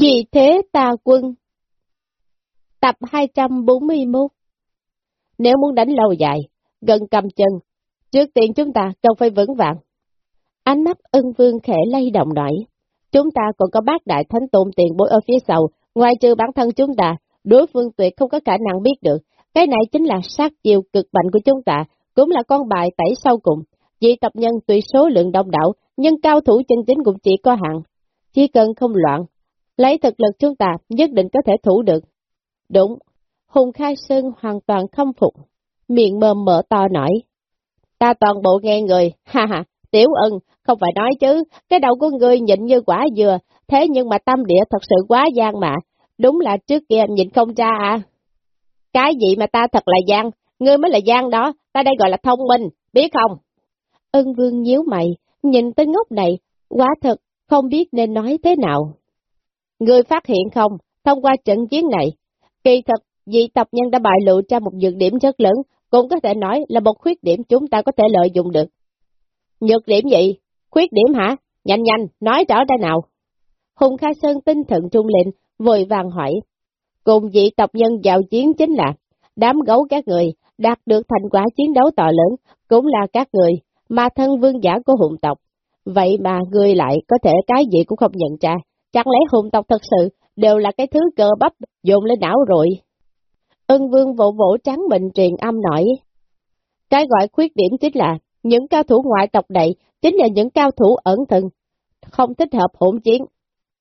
Vì thế ta quân Tập 241 Nếu muốn đánh lâu dài, gần cầm chân, trước tiên chúng ta cần phải vững vàng. Ánh mắt ân vương khẽ lay động nổi. Chúng ta còn có bác đại thánh tôn tiền bối ở phía sau, ngoài trừ bản thân chúng ta, đối phương tuyệt không có khả năng biết được. Cái này chính là sát chiều cực mạnh của chúng ta, cũng là con bài tẩy sau cùng. Vì tập nhân tùy số lượng đông đảo, nhưng cao thủ chân chính cũng chỉ có hạn. Chỉ cần không loạn, lấy thực lực chúng ta nhất định có thể thủ được. Đúng, Hùng Khai Sơn hoàn toàn không phục, miệng mồm mở to nổi. Ta toàn bộ nghe người, ha ha, tiểu ân, không phải nói chứ, cái đầu của người nhịn như quả dừa, thế nhưng mà tâm địa thật sự quá gian mà, đúng là trước kia nhịn không ra à. Cái gì mà ta thật là gian, ngươi mới là gian đó, ta đây gọi là thông minh, biết không? Ân vương nhíu mày, nhìn tên ngốc này, quá thật, không biết nên nói thế nào. Ngươi phát hiện không, thông qua trận chiến này, kỳ thật, vị tộc nhân đã bại lộ ra một nhược điểm rất lớn, cũng có thể nói là một khuyết điểm chúng ta có thể lợi dụng được. Nhược điểm gì? Khuyết điểm hả? Nhanh nhanh, nói rõ ra nào. Hùng Khai Sơn tinh thần trung lệnh, vội vàng hỏi. Cùng vị tộc nhân vào chiến chính là, đám gấu các người, đạt được thành quả chiến đấu to lớn, cũng là các người, mà thân vương giả của hùng tộc. Vậy mà người lại có thể cái gì cũng không nhận ra, chẳng lẽ hùng tộc thật sự đều là cái thứ cơ bắp dùng lên não rồi. Ân vương vỗ vỗ trắng mình truyền âm nổi. Cái gọi khuyết điểm chính là, những cao thủ ngoại tộc này chính là những cao thủ ẩn thân, không thích hợp hỗn chiến.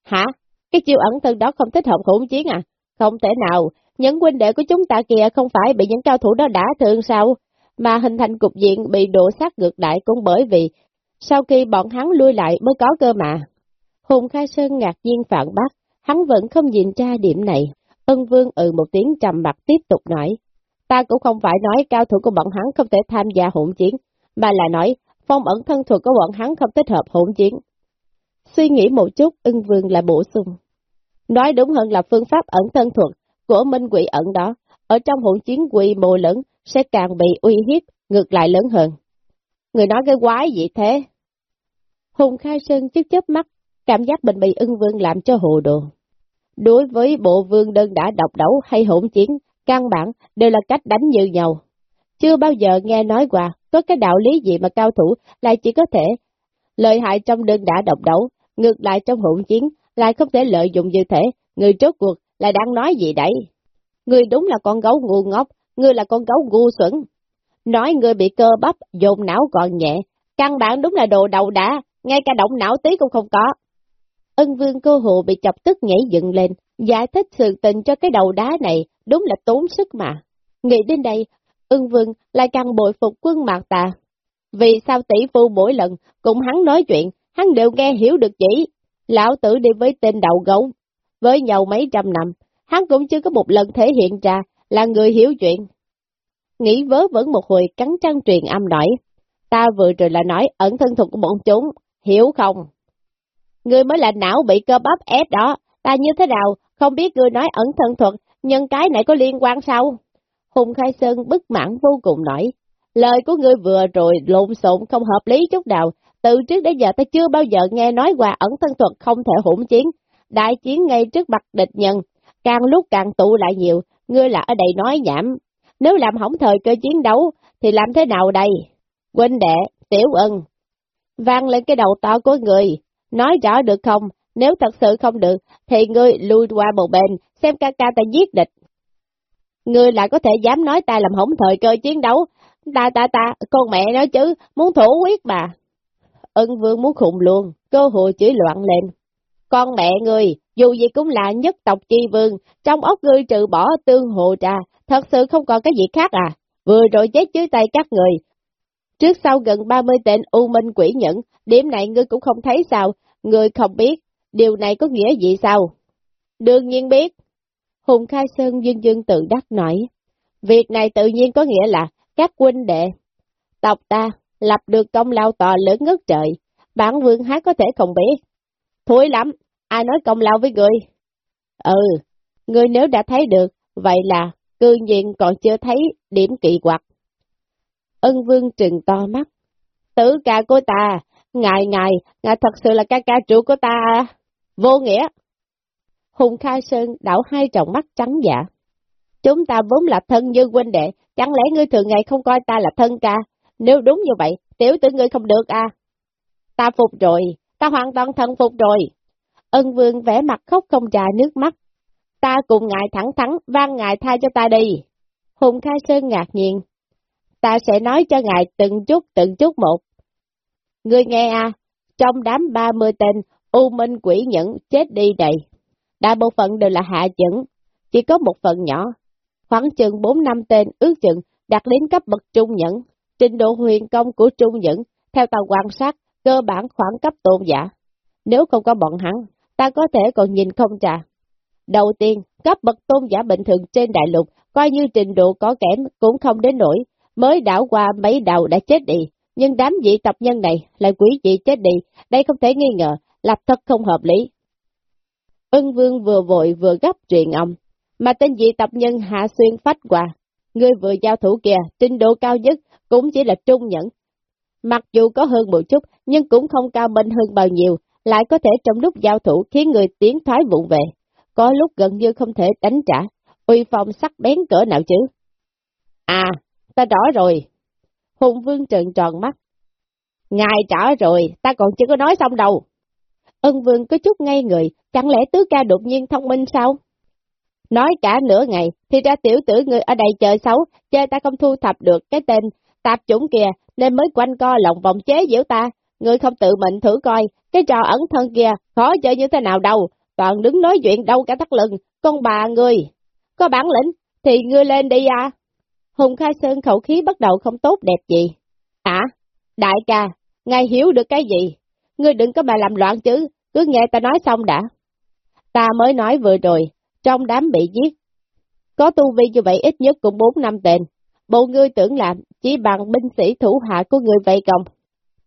Hả? Cái chiêu ẩn thân đó không thích hợp hỗn chiến à? Không thể nào, những huynh đệ của chúng ta kìa không phải bị những cao thủ đó đã thương sao, mà hình thành cục diện bị đổ sát ngược đại cũng bởi vì sau khi bọn hắn lui lại mới có cơ mà. Hùng Khai Sơn ngạc nhiên phản bác, hắn vẫn không nhìn ra điểm này. Ân Vương ừ một tiếng trầm mặt tiếp tục nói, ta cũng không phải nói cao thủ của bọn hắn không thể tham gia hỗn chiến, mà là nói phong ẩn thân thuật của bọn hắn không thích hợp hỗn chiến. Suy nghĩ một chút, ưng vương lại bổ sung. Nói đúng hơn là phương pháp ẩn thân thuật của minh quỷ ẩn đó, ở trong hỗn chiến quy mô lớn sẽ càng bị uy hiếp, ngược lại lớn hơn. Người nói cái quái gì thế? Hùng Khai Sơn chức chớp mắt, cảm giác mình bị ưng vương làm cho hồ đồ. Đối với bộ vương đơn đã độc đấu hay hỗn chiến, căn bản đều là cách đánh như nhau. Chưa bao giờ nghe nói qua, có cái đạo lý gì mà cao thủ lại chỉ có thể lợi hại trong đơn đã độc đấu, ngược lại trong hỗn chiến lại không thể lợi dụng như thế, người trước cuộc là đang nói gì đấy? Người đúng là con gấu ngu ngốc, người là con gấu ngu xuẩn. Nói người bị cơ bắp, dồn não còn nhẹ, căn bản đúng là đồ đầu đã, ngay cả động não tí cũng không có. Ân vương cô hộ bị chọc tức nhảy dựng lên, giải thích sự tình cho cái đầu đá này, đúng là tốn sức mà. Nghĩ đến đây, ưng vương lại càng bội phục quân mạc tà. Vì sao tỷ phu mỗi lần cùng hắn nói chuyện, hắn đều nghe hiểu được chỉ. Lão tử đi với tên đầu gấu, với nhau mấy trăm năm, hắn cũng chưa có một lần thể hiện ra là người hiểu chuyện. Nghĩ vớ vẩn một hồi cắn trăng truyền âm nói, ta vừa rồi là nói ẩn thân thuật của bọn chúng, hiểu không? Ngươi mới là não bị cơ bắp ép đó, ta như thế nào, không biết ngươi nói ẩn thân thuật, nhưng cái này có liên quan sao? Hùng Khai Sơn bức mãn vô cùng nổi. Lời của ngươi vừa rồi lộn xộn không hợp lý chút nào, từ trước đến giờ ta chưa bao giờ nghe nói qua ẩn thân thuật không thể hỗn chiến. Đại chiến ngay trước mặt địch nhân, càng lúc càng tụ lại nhiều, ngươi là ở đây nói nhảm. Nếu làm hỏng thời cơ chiến đấu, thì làm thế nào đây? Huynh đệ, tiểu ân. Vang lên cái đầu to của người, nói rõ được không? Nếu thật sự không được, thì ngươi lui qua một bên, xem ca ca ta giết địch. Ngươi lại có thể dám nói ta làm hỏng thời cơ chiến đấu. Ta ta ta, con mẹ nói chứ, muốn thủ quyết mà. Ân vương muốn khùng luôn, cơ hội chỉ loạn lên. Con mẹ ngươi, dù gì cũng là nhất tộc chi vương, trong ốc ngươi trừ bỏ tương hồ trà, thật sự không còn cái gì khác à. Vừa rồi chết dưới tay các người. Trước sau gần 30 tên U Minh quỷ nhẫn, điểm này ngươi cũng không thấy sao, người không biết, điều này có nghĩa gì sao? Đương nhiên biết, Hùng Khai Sơn dương dương tự đắc nói, việc này tự nhiên có nghĩa là các huynh đệ, tộc ta lập được công lao to lớn ngất trời, bản vương hát có thể không biết. Thối lắm, ai nói công lao với người? Ừ, người nếu đã thấy được, vậy là cư nhiên còn chưa thấy điểm kỳ quặc. Ân vương trừng to mắt. Tử ca của ta, ngài ngài, ngài thật sự là ca ca chủ của ta Vô nghĩa. Hùng Khai Sơn đảo hai tròng mắt trắng dạ. Chúng ta vốn là thân như huynh đệ, chẳng lẽ ngươi thường ngày không coi ta là thân ca? Nếu đúng như vậy, tiểu tử ngươi không được à? Ta phục rồi, ta hoàn toàn thân phục rồi. Ân vương vẽ mặt khóc không trà nước mắt. Ta cùng ngài thẳng thắn, van ngài tha cho ta đi. Hùng Khai Sơn ngạc nhiên. Ta sẽ nói cho ngài từng chút từng chút một. Ngươi nghe à, trong đám 30 tên, U Minh quỷ nhẫn chết đi đầy. Đại bộ phận đều là hạ chẩn, chỉ có một phần nhỏ. Khoảng chừng 4 năm tên ước chừng đạt đến cấp bậc trung nhẫn. Trình độ huyền công của trung nhẫn, theo tàu quan sát, cơ bản khoảng cấp tôn giả. Nếu không có bọn hắn, ta có thể còn nhìn không trà. Đầu tiên, cấp bậc tôn giả bình thường trên đại lục, coi như trình độ có kém cũng không đến nổi, mới đảo qua mấy đầu đã chết đi. Nhưng đám dị tập nhân này lại quý dị chết đi, đây không thể nghi ngờ, là thật không hợp lý. Ân vương vừa vội vừa gấp truyền ông, mà tên dị tập nhân hạ xuyên phách qua. Người vừa giao thủ kia, trình độ cao nhất cũng chỉ là trung nhẫn. Mặc dù có hơn một chút, nhưng cũng không cao bên hơn bao nhiêu, lại có thể trong lúc giao thủ khiến người tiến thoái vụng về. Có lúc gần như không thể đánh trả, uy phong sắc bén cỡ nào chứ? À, ta rõ rồi. Hùng vương trợn tròn mắt. Ngài trả rồi, ta còn chưa có nói xong đâu. Ân vương có chút ngây người, chẳng lẽ tứ ca đột nhiên thông minh sao? Nói cả nửa ngày, thì ra tiểu tử người ở đây chờ xấu, chơi ta không thu thập được cái tên tạp chủng kia, nên mới quanh co lòng vòng chế giễu ta. Người không tự mình thử coi, cái trò ẩn thân kia, khó chơi như thế nào đâu, toàn đứng nói chuyện đâu cả thắt lưng, con bà người. Có bản lĩnh, thì ngươi lên đi à. Hùng Khai Sơn khẩu khí bắt đầu không tốt đẹp gì. À, đại ca, ngài hiểu được cái gì? Ngươi đừng có mà làm loạn chứ, cứ nghe ta nói xong đã. Ta mới nói vừa rồi, trong đám bị giết. Có tu vi như vậy ít nhất cũng 4 năm tên. Bộ ngươi tưởng làm chỉ bằng binh sĩ thủ hạ của người vậy công.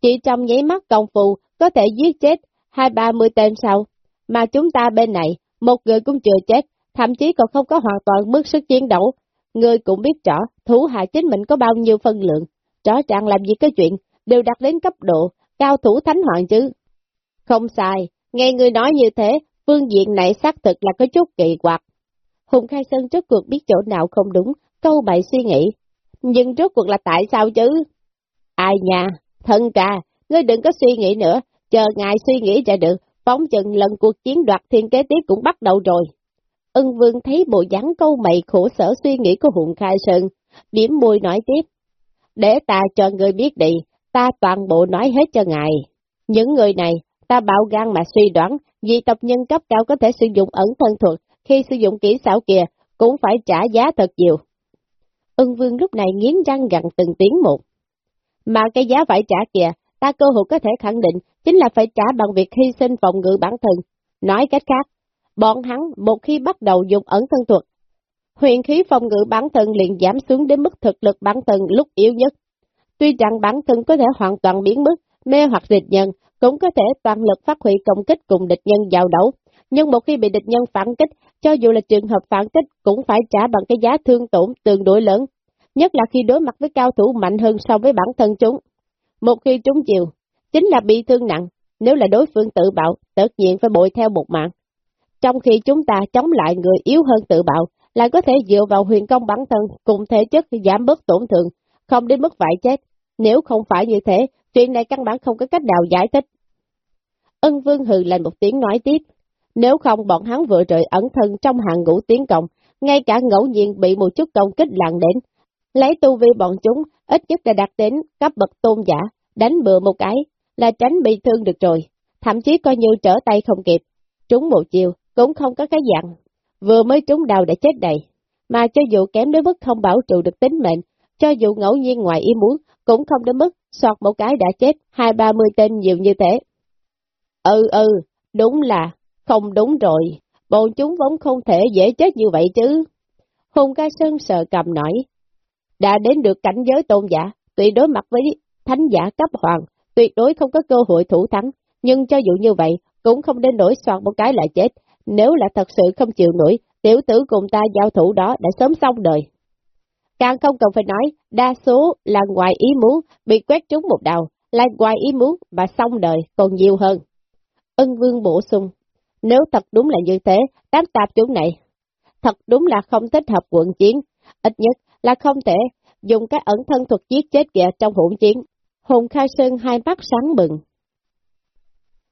Chỉ trong nháy mắt công phu có thể giết chết hai ba mươi tên sau. Mà chúng ta bên này, một người cũng chưa chết, thậm chí còn không có hoàn toàn mức sức chiến đấu. Ngươi cũng biết rõ, thủ hạ chính mình có bao nhiêu phân lượng. Rõ ràng làm gì cái chuyện, đều đặt đến cấp độ, cao thủ thánh hoàng chứ. Không sai, nghe ngươi nói như thế, phương diện này xác thực là có chút kỳ quặc. Hùng Khai Sơn trước cuộc biết chỗ nào không đúng, câu bậy suy nghĩ. Nhưng rốt cuộc là tại sao chứ? Ai nha, thân ca, ngươi đừng có suy nghĩ nữa, chờ ngài suy nghĩ ra được, phóng chừng lần cuộc chiến đoạt thiên kế tiếp cũng bắt đầu rồi. Ân vương thấy bộ dáng câu mày khổ sở suy nghĩ của Hùng Khai Sơn, điểm môi nói tiếp. Để ta cho người biết đi, ta toàn bộ nói hết cho ngài. Những người này, ta bảo gan mà suy đoán, vì tộc nhân cấp cao có thể sử dụng ẩn thân thuật, khi sử dụng kỹ xảo kia, cũng phải trả giá thật nhiều. Ân vương lúc này nghiến răng gặn từng tiếng một. Mà cái giá phải trả kìa, ta cơ hội có thể khẳng định, chính là phải trả bằng việc hy sinh phòng ngự bản thân. Nói cách khác, bọn hắn một khi bắt đầu dùng ẩn thân thuật, huyền khí phòng ngự bản thân liền giảm xuống đến mức thực lực bản thân lúc yếu nhất. Tuy rằng bản thân có thể hoàn toàn biến mất, mê hoặc địch nhân, cũng có thể toàn lực phát huy công kích cùng địch nhân giao đấu. Nhưng một khi bị địch nhân phản kích, cho dù là trường hợp phản kích cũng phải trả bằng cái giá thương tổn tương đối lớn, nhất là khi đối mặt với cao thủ mạnh hơn so với bản thân chúng. Một khi chúng chiều, chính là bị thương nặng, nếu là đối phương tự bạo, tất nhiên phải bội theo một mạng. Trong khi chúng ta chống lại người yếu hơn tự bạo, lại có thể dựa vào huyền công bản thân cùng thể chất giảm bớt tổn thương, không đến mức phải chết. Nếu không phải như thế, chuyện này căn bản không có cách nào giải thích. Ân Vương hừ lên một tiếng nói tiếp, nếu không bọn hắn vừa rời ẩn thân trong hàng ngũ tiến công, ngay cả ngẫu nhiên bị một chút công kích lặng đến, lấy tu vi bọn chúng ít nhất đã đạt đến cấp bậc tôn giả, đánh bừa một cái là tránh bị thương được rồi, thậm chí coi như trở tay không kịp, trúng một chiều cũng không có cái dặn, vừa mới trúng đầu đã chết đầy, mà cho dù kém đến mức không bảo trụ được tính mệnh, cho dù ngẫu nhiên ngoài ý muốn, cũng không đến mức soạt một cái đã chết hai ba mươi tên nhiều như thế. Ừ ừ, đúng là, không đúng rồi, bọn chúng vốn không thể dễ chết như vậy chứ. Hùng ca sơn sợ cầm nổi, đã đến được cảnh giới tôn giả, tuyệt đối mặt với thánh giả cấp hoàng, tuyệt đối không có cơ hội thủ thắng, nhưng cho dù như vậy, cũng không đến nổi soạt một cái là chết, nếu là thật sự không chịu nổi, tiểu tử cùng ta giao thủ đó đã sớm xong đời. Càng không cần phải nói, đa số là ngoài ý muốn, bị quét trúng một đầu, là ngoài ý muốn và xong đời còn nhiều hơn. Ân vương bổ sung, Nếu thật đúng là như thế, đám tạp chúng này, thật đúng là không thích hợp quận chiến, ít nhất là không thể dùng cái ẩn thân thuật giết chết kìa trong hỗn chiến. Hùng Khai Sơn hai mắt sáng bừng.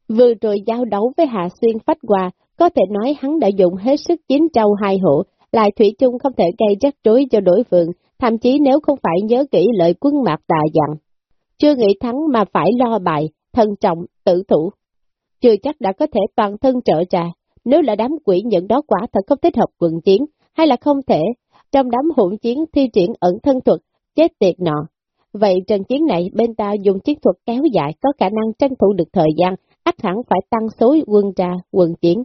Vừa rồi giao đấu với Hạ Xuyên phách hòa, có thể nói hắn đã dùng hết sức chín trâu hai hộ, lại Thủy chung không thể gây rắc rối cho đối phương, thậm chí nếu không phải nhớ kỹ lời quân mạc tà dặn. Chưa nghĩ thắng mà phải lo bại, thân trọng, tự thủ. Chưa chắc đã có thể toàn thân trợ trà, nếu là đám quỷ nhận đó quả thật không thích hợp quần chiến, hay là không thể, trong đám hỗn chiến thi triển ẩn thân thuật, chết tiệt nọ. Vậy trận chiến này bên ta dùng chiến thuật kéo dài có khả năng tranh thủ được thời gian, ắt hẳn phải tăng số quân ra quân chiến.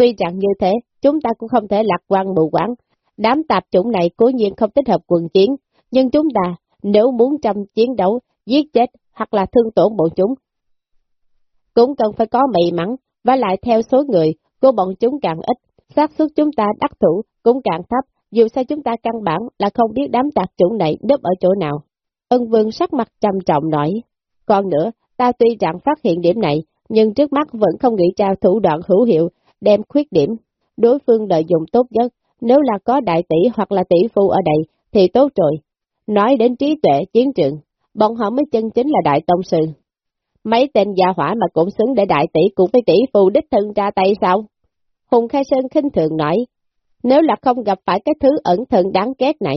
Tuy rằng như thế, chúng ta cũng không thể lạc quan mù quáng. Đám tạp chủng này cố nhiên không thích hợp quần chiến, nhưng chúng ta nếu muốn trong chiến đấu, giết chết hoặc là thương tổn bọn chúng, cũng cần phải có may mắn, và lại theo số người của bọn chúng càng ít, xác suất chúng ta đắc thủ cũng càng thấp, dù sao chúng ta căn bản là không biết đám tạp chủng này nấp ở chỗ nào. Ân vương sắc mặt trầm trọng nói, còn nữa, ta tuy rằng phát hiện điểm này, nhưng trước mắt vẫn không nghĩ ra thủ đoạn hữu hiệu, đem khuyết điểm. Đối phương lợi dụng tốt nhất, nếu là có đại tỷ hoặc là tỷ phu ở đây, thì tốt rồi. Nói đến trí tuệ, chiến trường, bọn họ mới chân chính là đại tông sư. Mấy tên gia hỏa mà cũng xứng để đại tỷ cùng với tỷ phu đích thân ra tay sao? Hùng Khai Sơn khinh thường nói, nếu là không gặp phải cái thứ ẩn thận đáng ghét này,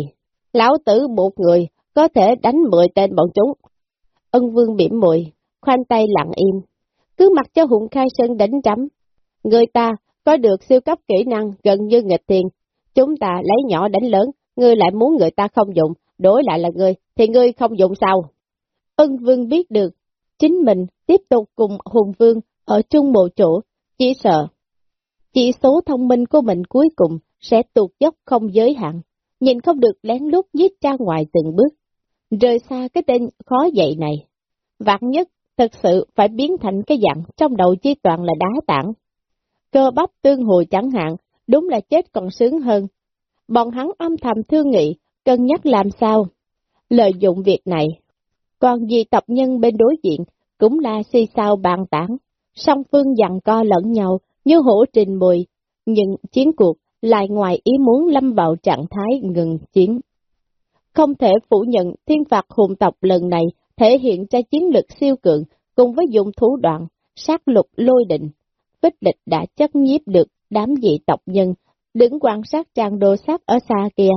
lão tử một người có thể đánh 10 tên bọn chúng. Ân vương bỉm mùi, khoanh tay lặng im, cứ mặc cho Hùng Khai Sơn đánh trắm. Người ta có được siêu cấp kỹ năng gần như nghịch tiền, chúng ta lấy nhỏ đánh lớn, ngươi lại muốn người ta không dùng, đối lại là ngươi, thì ngươi không dùng sao? Ân vương biết được, chính mình tiếp tục cùng Hùng Vương ở chung bộ chỗ, chỉ sợ. Chỉ số thông minh của mình cuối cùng sẽ tuột dốc không giới hạn, nhìn không được lén lút giết ra ngoài từng bước, rời xa cái tên khó dậy này. Vạn nhất, thật sự phải biến thành cái dạng trong đầu chi toàn là đá tảng. Cơ bắp tương hồi chẳng hạn, đúng là chết còn sướng hơn. Bọn hắn âm thầm thương nghị, cân nhắc làm sao. Lợi dụng việc này, còn gì tập nhân bên đối diện cũng là si sao bàn tán, song phương dặn co lẫn nhau như hổ trình mùi, nhưng chiến cuộc lại ngoài ý muốn lâm vào trạng thái ngừng chiến. Không thể phủ nhận thiên phạt hùng tộc lần này thể hiện ra chiến lực siêu cường cùng với dùng thủ đoạn, sát lục lôi định bích lịch đã chất nhiếp được đám dị tộc nhân, đứng quan sát trang đồ sát ở xa kia.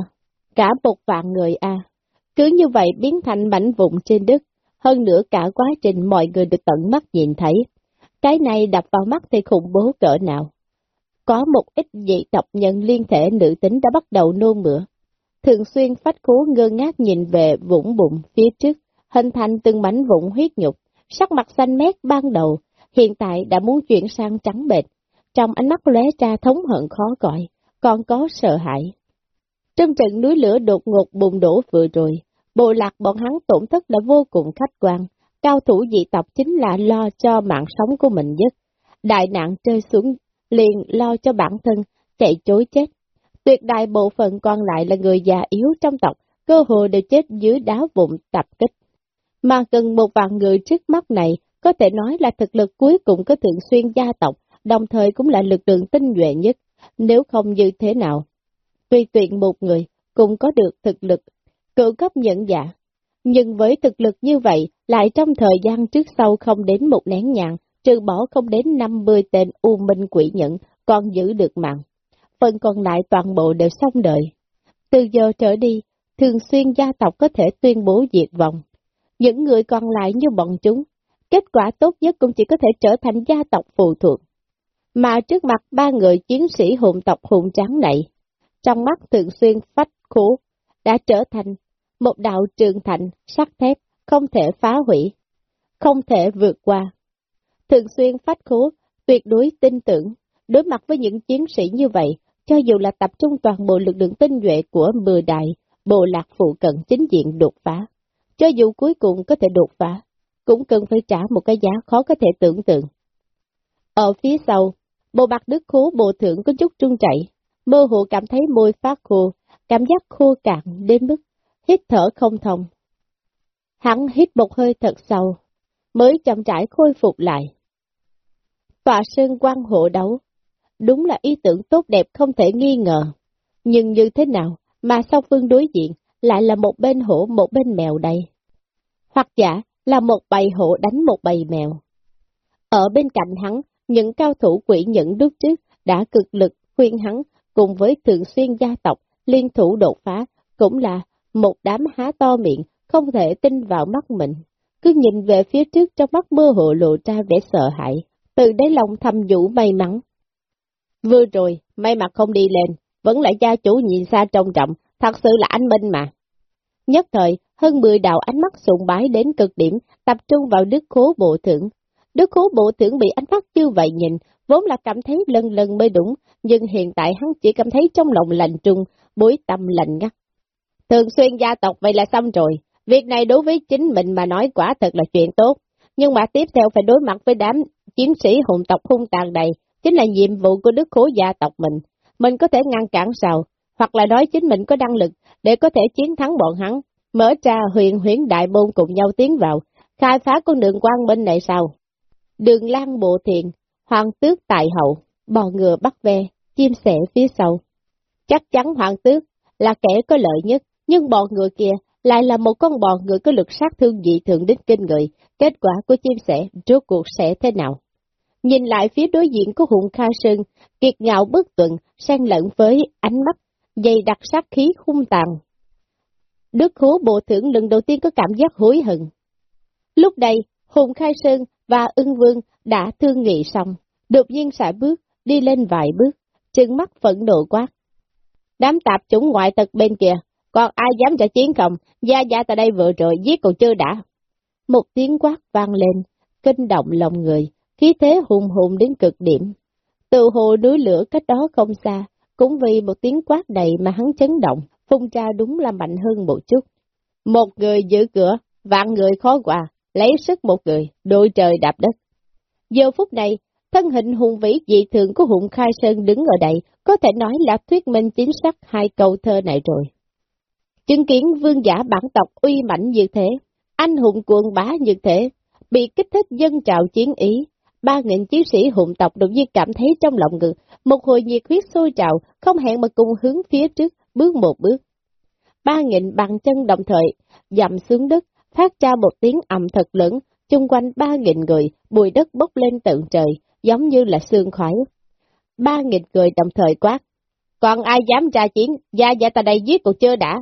Cả một vạn người a Cứ như vậy biến thành mảnh vụn trên đất, hơn nữa cả quá trình mọi người được tận mắt nhìn thấy. Cái này đập vào mắt thì khủng bố cỡ nào. Có một ít dị tộc nhân liên thể nữ tính đã bắt đầu nôn mửa. Thường xuyên phách khố ngơ ngác nhìn về vũng bụng phía trước, hình thành từng mảnh vụn huyết nhục, sắc mặt xanh mét ban đầu, hiện tại đã muốn chuyển sang trắng bệch, trong ánh mắt lóe ra thống hận khó gọi, còn có sợ hãi. Trong trận núi lửa đột ngột bùng đổ vừa rồi, bộ lạc bọn hắn tổn thất là vô cùng khách quan, cao thủ dị tộc chính là lo cho mạng sống của mình nhất. Đại nạn rơi xuống, liền lo cho bản thân, chạy chối chết. Tuyệt đại bộ phận còn lại là người già yếu trong tộc, cơ hội đều chết dưới đá vụn tập kích. Mà gần một vạn người trước mắt này, có thể nói là thực lực cuối cùng có thường xuyên gia tộc, đồng thời cũng là lực lượng tinh nhuệ nhất, nếu không như thế nào. Tuy tuyện một người, cũng có được thực lực, cựu cấp nhận giả. Dạ. Nhưng với thực lực như vậy, lại trong thời gian trước sau không đến một nén nhạn trừ bỏ không đến 50 tên u minh quỷ nhận, còn giữ được mạng. Phần còn lại toàn bộ đều xong đợi Từ giờ trở đi, thường xuyên gia tộc có thể tuyên bố diệt vong. Những người còn lại như bọn chúng, kết quả tốt nhất cũng chỉ có thể trở thành gia tộc phụ thuộc. Mà trước mặt ba người chiến sĩ hùng tộc hùng trắng này, trong mắt thường xuyên phách khổ, đã trở thành một đạo trường thành, sắt thép, không thể phá hủy, không thể vượt qua. Thường xuyên phách khố, tuyệt đối tin tưởng, đối mặt với những chiến sĩ như vậy, cho dù là tập trung toàn bộ lực lượng tinh nhuệ của mười đại, bộ lạc phụ cận chính diện đột phá. Cho dù cuối cùng có thể đột phá, cũng cần phải trả một cái giá khó có thể tưởng tượng. Ở phía sau, bộ bạc đức khố bộ thượng có chút trung chảy, mơ hồ cảm thấy môi phát khô, cảm giác khô cạn đến mức hít thở không thông. Hắn hít một hơi thật sâu, mới chậm rãi khôi phục lại. tòa sơn quan hộ đấu. Đúng là ý tưởng tốt đẹp không thể nghi ngờ. Nhưng như thế nào mà song phương đối diện lại là một bên hổ một bên mèo đây? Hoặc giả là một bầy hổ đánh một bầy mèo. Ở bên cạnh hắn, những cao thủ quỷ nhẫn đúc trước đã cực lực khuyên hắn cùng với thường xuyên gia tộc liên thủ đột phá, cũng là một đám há to miệng, không thể tin vào mắt mình. Cứ nhìn về phía trước trong mắt mơ hồ lộ ra vẻ sợ hãi, từ đáy lòng thầm vũ may mắn. Vừa rồi, may mặt không đi lên, vẫn lại gia chủ nhìn xa trông trọng, thật sự là anh Minh mà. Nhất thời, hơn 10 đạo ánh mắt sùng bái đến cực điểm, tập trung vào đức khố bộ thưởng. Đức khố bộ thưởng bị ánh mắt như vậy nhìn, vốn là cảm thấy lần lần mới đúng, nhưng hiện tại hắn chỉ cảm thấy trong lòng lạnh trung, bối tâm lạnh ngắt. Thường xuyên gia tộc vậy là xong rồi, việc này đối với chính mình mà nói quả thật là chuyện tốt, nhưng mà tiếp theo phải đối mặt với đám chiến sĩ hùng tộc hung tàn này, chính là nhiệm vụ của đức khố gia tộc mình. Mình có thể ngăn cản sao, hoặc là nói chính mình có năng lực để có thể chiến thắng bọn hắn, mở ra huyền huyến đại môn cùng nhau tiến vào, khai phá con đường quang minh này sao? Đường lan bộ thiện, hoàng tước tại hậu, bò ngựa bắt ve, chim sẻ phía sau. Chắc chắn hoàng tước là kẻ có lợi nhất, nhưng bò ngựa kia lại là một con bò ngựa có lực sát thương dị thường đến kinh người, kết quả của chim sẻ rốt cuộc sẽ thế nào? Nhìn lại phía đối diện của hùng Kha Sơn, kiệt ngạo bất tuần, sang lẫn với ánh mắt, dày đặc sát khí hung tàn. Đức hố bộ thưởng lần đầu tiên có cảm giác hối hận. Lúc đây, Hùng Khai Sơn và ưng vương đã thương nghị xong, đột nhiên xả bước, đi lên vài bước, chân mắt phẫn nộ quát. Đám tạp chủng ngoại tật bên kia, còn ai dám trả chiến không? Gia gia tại đây vừa rồi, giết còn chưa đã. Một tiếng quát vang lên, kinh động lòng người, khí thế hùng hùng đến cực điểm. Từ hồ núi lửa cách đó không xa, cũng vì một tiếng quát này mà hắn chấn động, phun ra đúng là mạnh hơn một chút. Một người giữ cửa, vạn người khó qua, lấy sức một người, đôi trời đạp đất. Giờ phút này, thân hình hùng vĩ dị thường của hùng khai sơn đứng ở đây, có thể nói là thuyết minh chính xác hai câu thơ này rồi. Chứng kiến vương giả bản tộc uy mạnh như thế, anh hùng cuồng bá như thế, bị kích thích dân trào chiến ý, ba nghìn chiến sĩ hùng tộc đột nhiên cảm thấy trong lòng ngực, một hồi nhiệt huyết sôi trào, không hẹn mà cùng hướng phía trước, bước một bước. Ba nghìn bàn chân đồng thời, dầm xuống đất, phát ra một tiếng ầm thật lớn, chung quanh ba nghìn người, bùi đất bốc lên tận trời, giống như là xương khói. Ba nghìn người đồng thời quát. Còn ai dám ra chiến, gia gia ta đây giết cuộc chưa đã.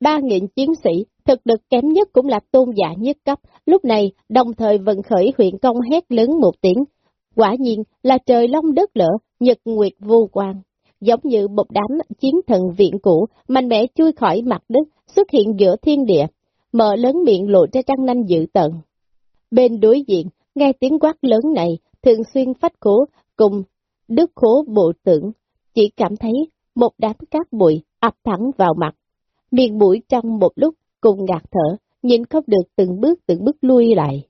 Ba nghìn chiến sĩ, thực lực kém nhất cũng là tôn giả nhất cấp, lúc này đồng thời vận khởi huyện công hét lớn một tiếng. Quả nhiên là trời long đất lỡ, nhật nguyệt vô quan. Giống như một đám chiến thần viện cũ, mạnh mẽ chui khỏi mặt đất, xuất hiện giữa thiên địa, mở lớn miệng lộ ra trăng nanh dữ tận. Bên đối diện, nghe tiếng quát lớn này, thường xuyên phách cố cùng đức khố bộ tưởng, chỉ cảm thấy một đám cát bụi ập thẳng vào mặt. Miệng mũi trong một lúc cùng ngạt thở, nhìn không được từng bước từng bước lui lại.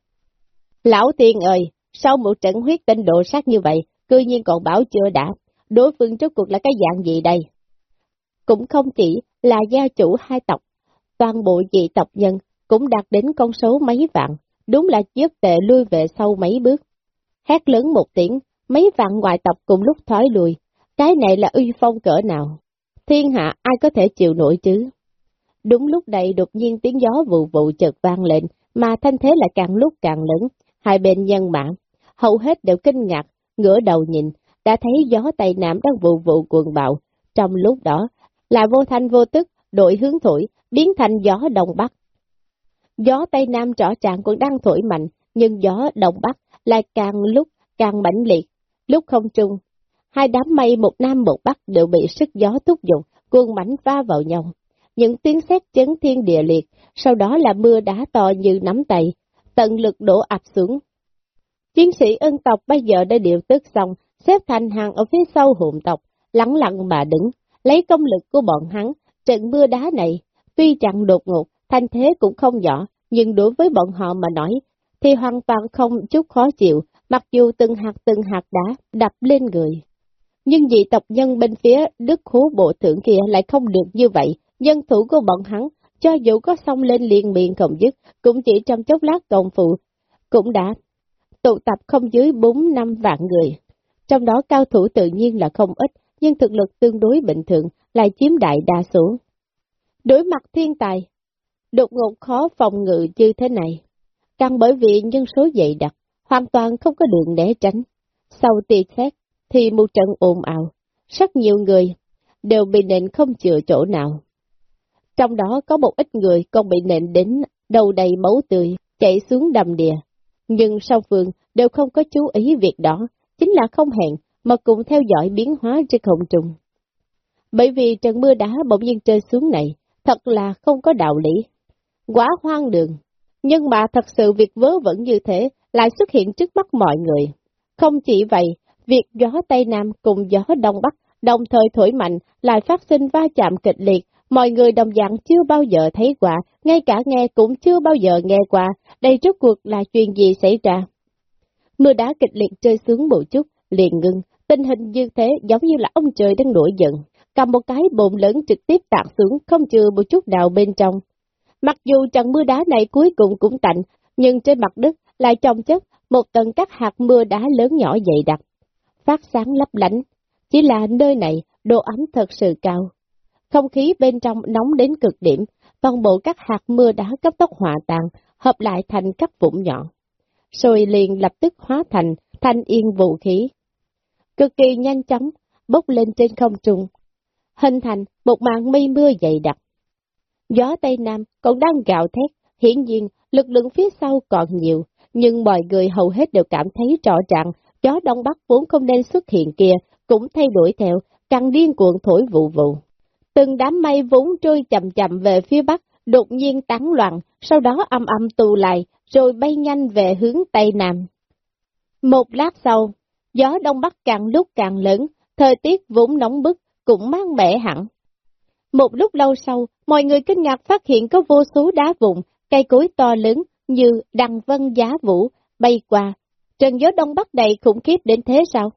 Lão tiên ơi, sau một trận huyết tinh độ sát như vậy, cư nhiên còn bảo chưa đã, đối phương trước cuộc là cái dạng gì đây? Cũng không chỉ là gia chủ hai tộc, toàn bộ dị tộc nhân cũng đạt đến con số mấy vạn, đúng là chiếc tệ lui về sau mấy bước. Hét lớn một tiếng, mấy vạn ngoại tộc cùng lúc thoái lùi, cái này là uy phong cỡ nào? Thiên hạ ai có thể chịu nổi chứ? Đúng lúc này đột nhiên tiếng gió vụ vụ chợt vang lên, mà thanh thế lại càng lúc càng lớn, hai bên nhân mạng, hầu hết đều kinh ngạc, ngửa đầu nhìn, đã thấy gió Tây Nam đang vụ vụ cuồng bạo, trong lúc đó, là vô thanh vô tức, đổi hướng thổi, biến thành gió Đông Bắc. Gió Tây Nam rõ ràng cũng đang thổi mạnh, nhưng gió Đông Bắc lại càng lúc càng mãnh liệt, lúc không trung. Hai đám mây một nam một bắc đều bị sức gió thúc giục, cuồng mảnh va vào nhau. Những tiếng sét chấn thiên địa liệt, sau đó là mưa đá to như nắm tay, tận lực đổ ập xuống. Chiến sĩ ân tộc bây giờ đã điều tức xong, xếp thành hàng ở phía sau hụm tộc, lặng lặng mà đứng, lấy công lực của bọn hắn, trận mưa đá này, tuy chẳng đột ngột, thanh thế cũng không nhỏ, nhưng đối với bọn họ mà nói, thì hoàn toàn không chút khó chịu, mặc dù từng hạt từng hạt đá đập lên người. Nhưng dị tộc nhân bên phía đức khố bộ thượng kia lại không được như vậy, nhân thủ của bọn hắn, cho dù có xông lên liền miệng không dứt, cũng chỉ trong chốc lát công phụ, cũng đã tụ tập không dưới 4 năm vạn người. Trong đó cao thủ tự nhiên là không ít, nhưng thực lực tương đối bình thường lại chiếm đại đa số. Đối mặt thiên tài, đột ngột khó phòng ngự như thế này, càng bởi vì nhân số dày đặc, hoàn toàn không có đường để tránh. Sau tia xét, thì một trận ồn ào, rất nhiều người đều bị nện không chừa chỗ nào. Trong đó có một ít người còn bị nện đến đầu đầy máu tươi, chạy xuống đầm đìa. Nhưng song phương đều không có chú ý việc đó, chính là không hẹn mà cùng theo dõi biến hóa trên không trung. Bởi vì trận mưa đá bỗng nhiên rơi xuống này, thật là không có đạo lý. Quá hoang đường, nhưng mà thật sự việc vớ vẫn như thế lại xuất hiện trước mắt mọi người. Không chỉ vậy, việc gió Tây Nam cùng gió Đông Bắc đồng thời thổi mạnh lại phát sinh va chạm kịch liệt, mọi người đồng dạng chưa bao giờ thấy qua, ngay cả nghe cũng chưa bao giờ nghe qua, đây rốt cuộc là chuyện gì xảy ra. Mưa đá kịch liệt rơi xuống một chút, liền ngưng, tình hình như thế giống như là ông trời đang nổi giận, cầm một cái bồn lớn trực tiếp tạt xuống không chừa một chút nào bên trong. Mặc dù trận mưa đá này cuối cùng cũng tạnh, nhưng trên mặt đất lại trong chất một tầng các hạt mưa đá lớn nhỏ dày đặc, phát sáng lấp lánh. Chỉ là nơi này độ ấm thật sự cao. Không khí bên trong nóng đến cực điểm, toàn bộ các hạt mưa đá cấp tốc hòa tan, hợp lại thành các vụn nhỏ. Rồi liền lập tức hóa thành thanh yên vũ khí. Cực kỳ nhanh chóng, bốc lên trên không trung, hình thành một màn mây mưa dày đặc. Gió Tây Nam còn đang gạo thét, hiển nhiên lực lượng phía sau còn nhiều, nhưng mọi người hầu hết đều cảm thấy rõ ràng, gió Đông Bắc vốn không nên xuất hiện kia, cũng thay đổi theo, càng điên cuộn thổi vụ vụ. Từng đám mây vốn trôi chậm chậm về phía Bắc, đột nhiên tán loạn, sau đó âm âm tù lại, rồi bay nhanh về hướng Tây Nam. Một lát sau, gió Đông Bắc càng lúc càng lớn, thời tiết vốn nóng bức, cũng mang mẻ hẳn. Một lúc lâu sau, mọi người kinh ngạc phát hiện có vô số đá vụn, cây cối to lớn như đằng vân giá vũ, bay qua. Trần gió đông bắc đầy khủng khiếp đến thế sao?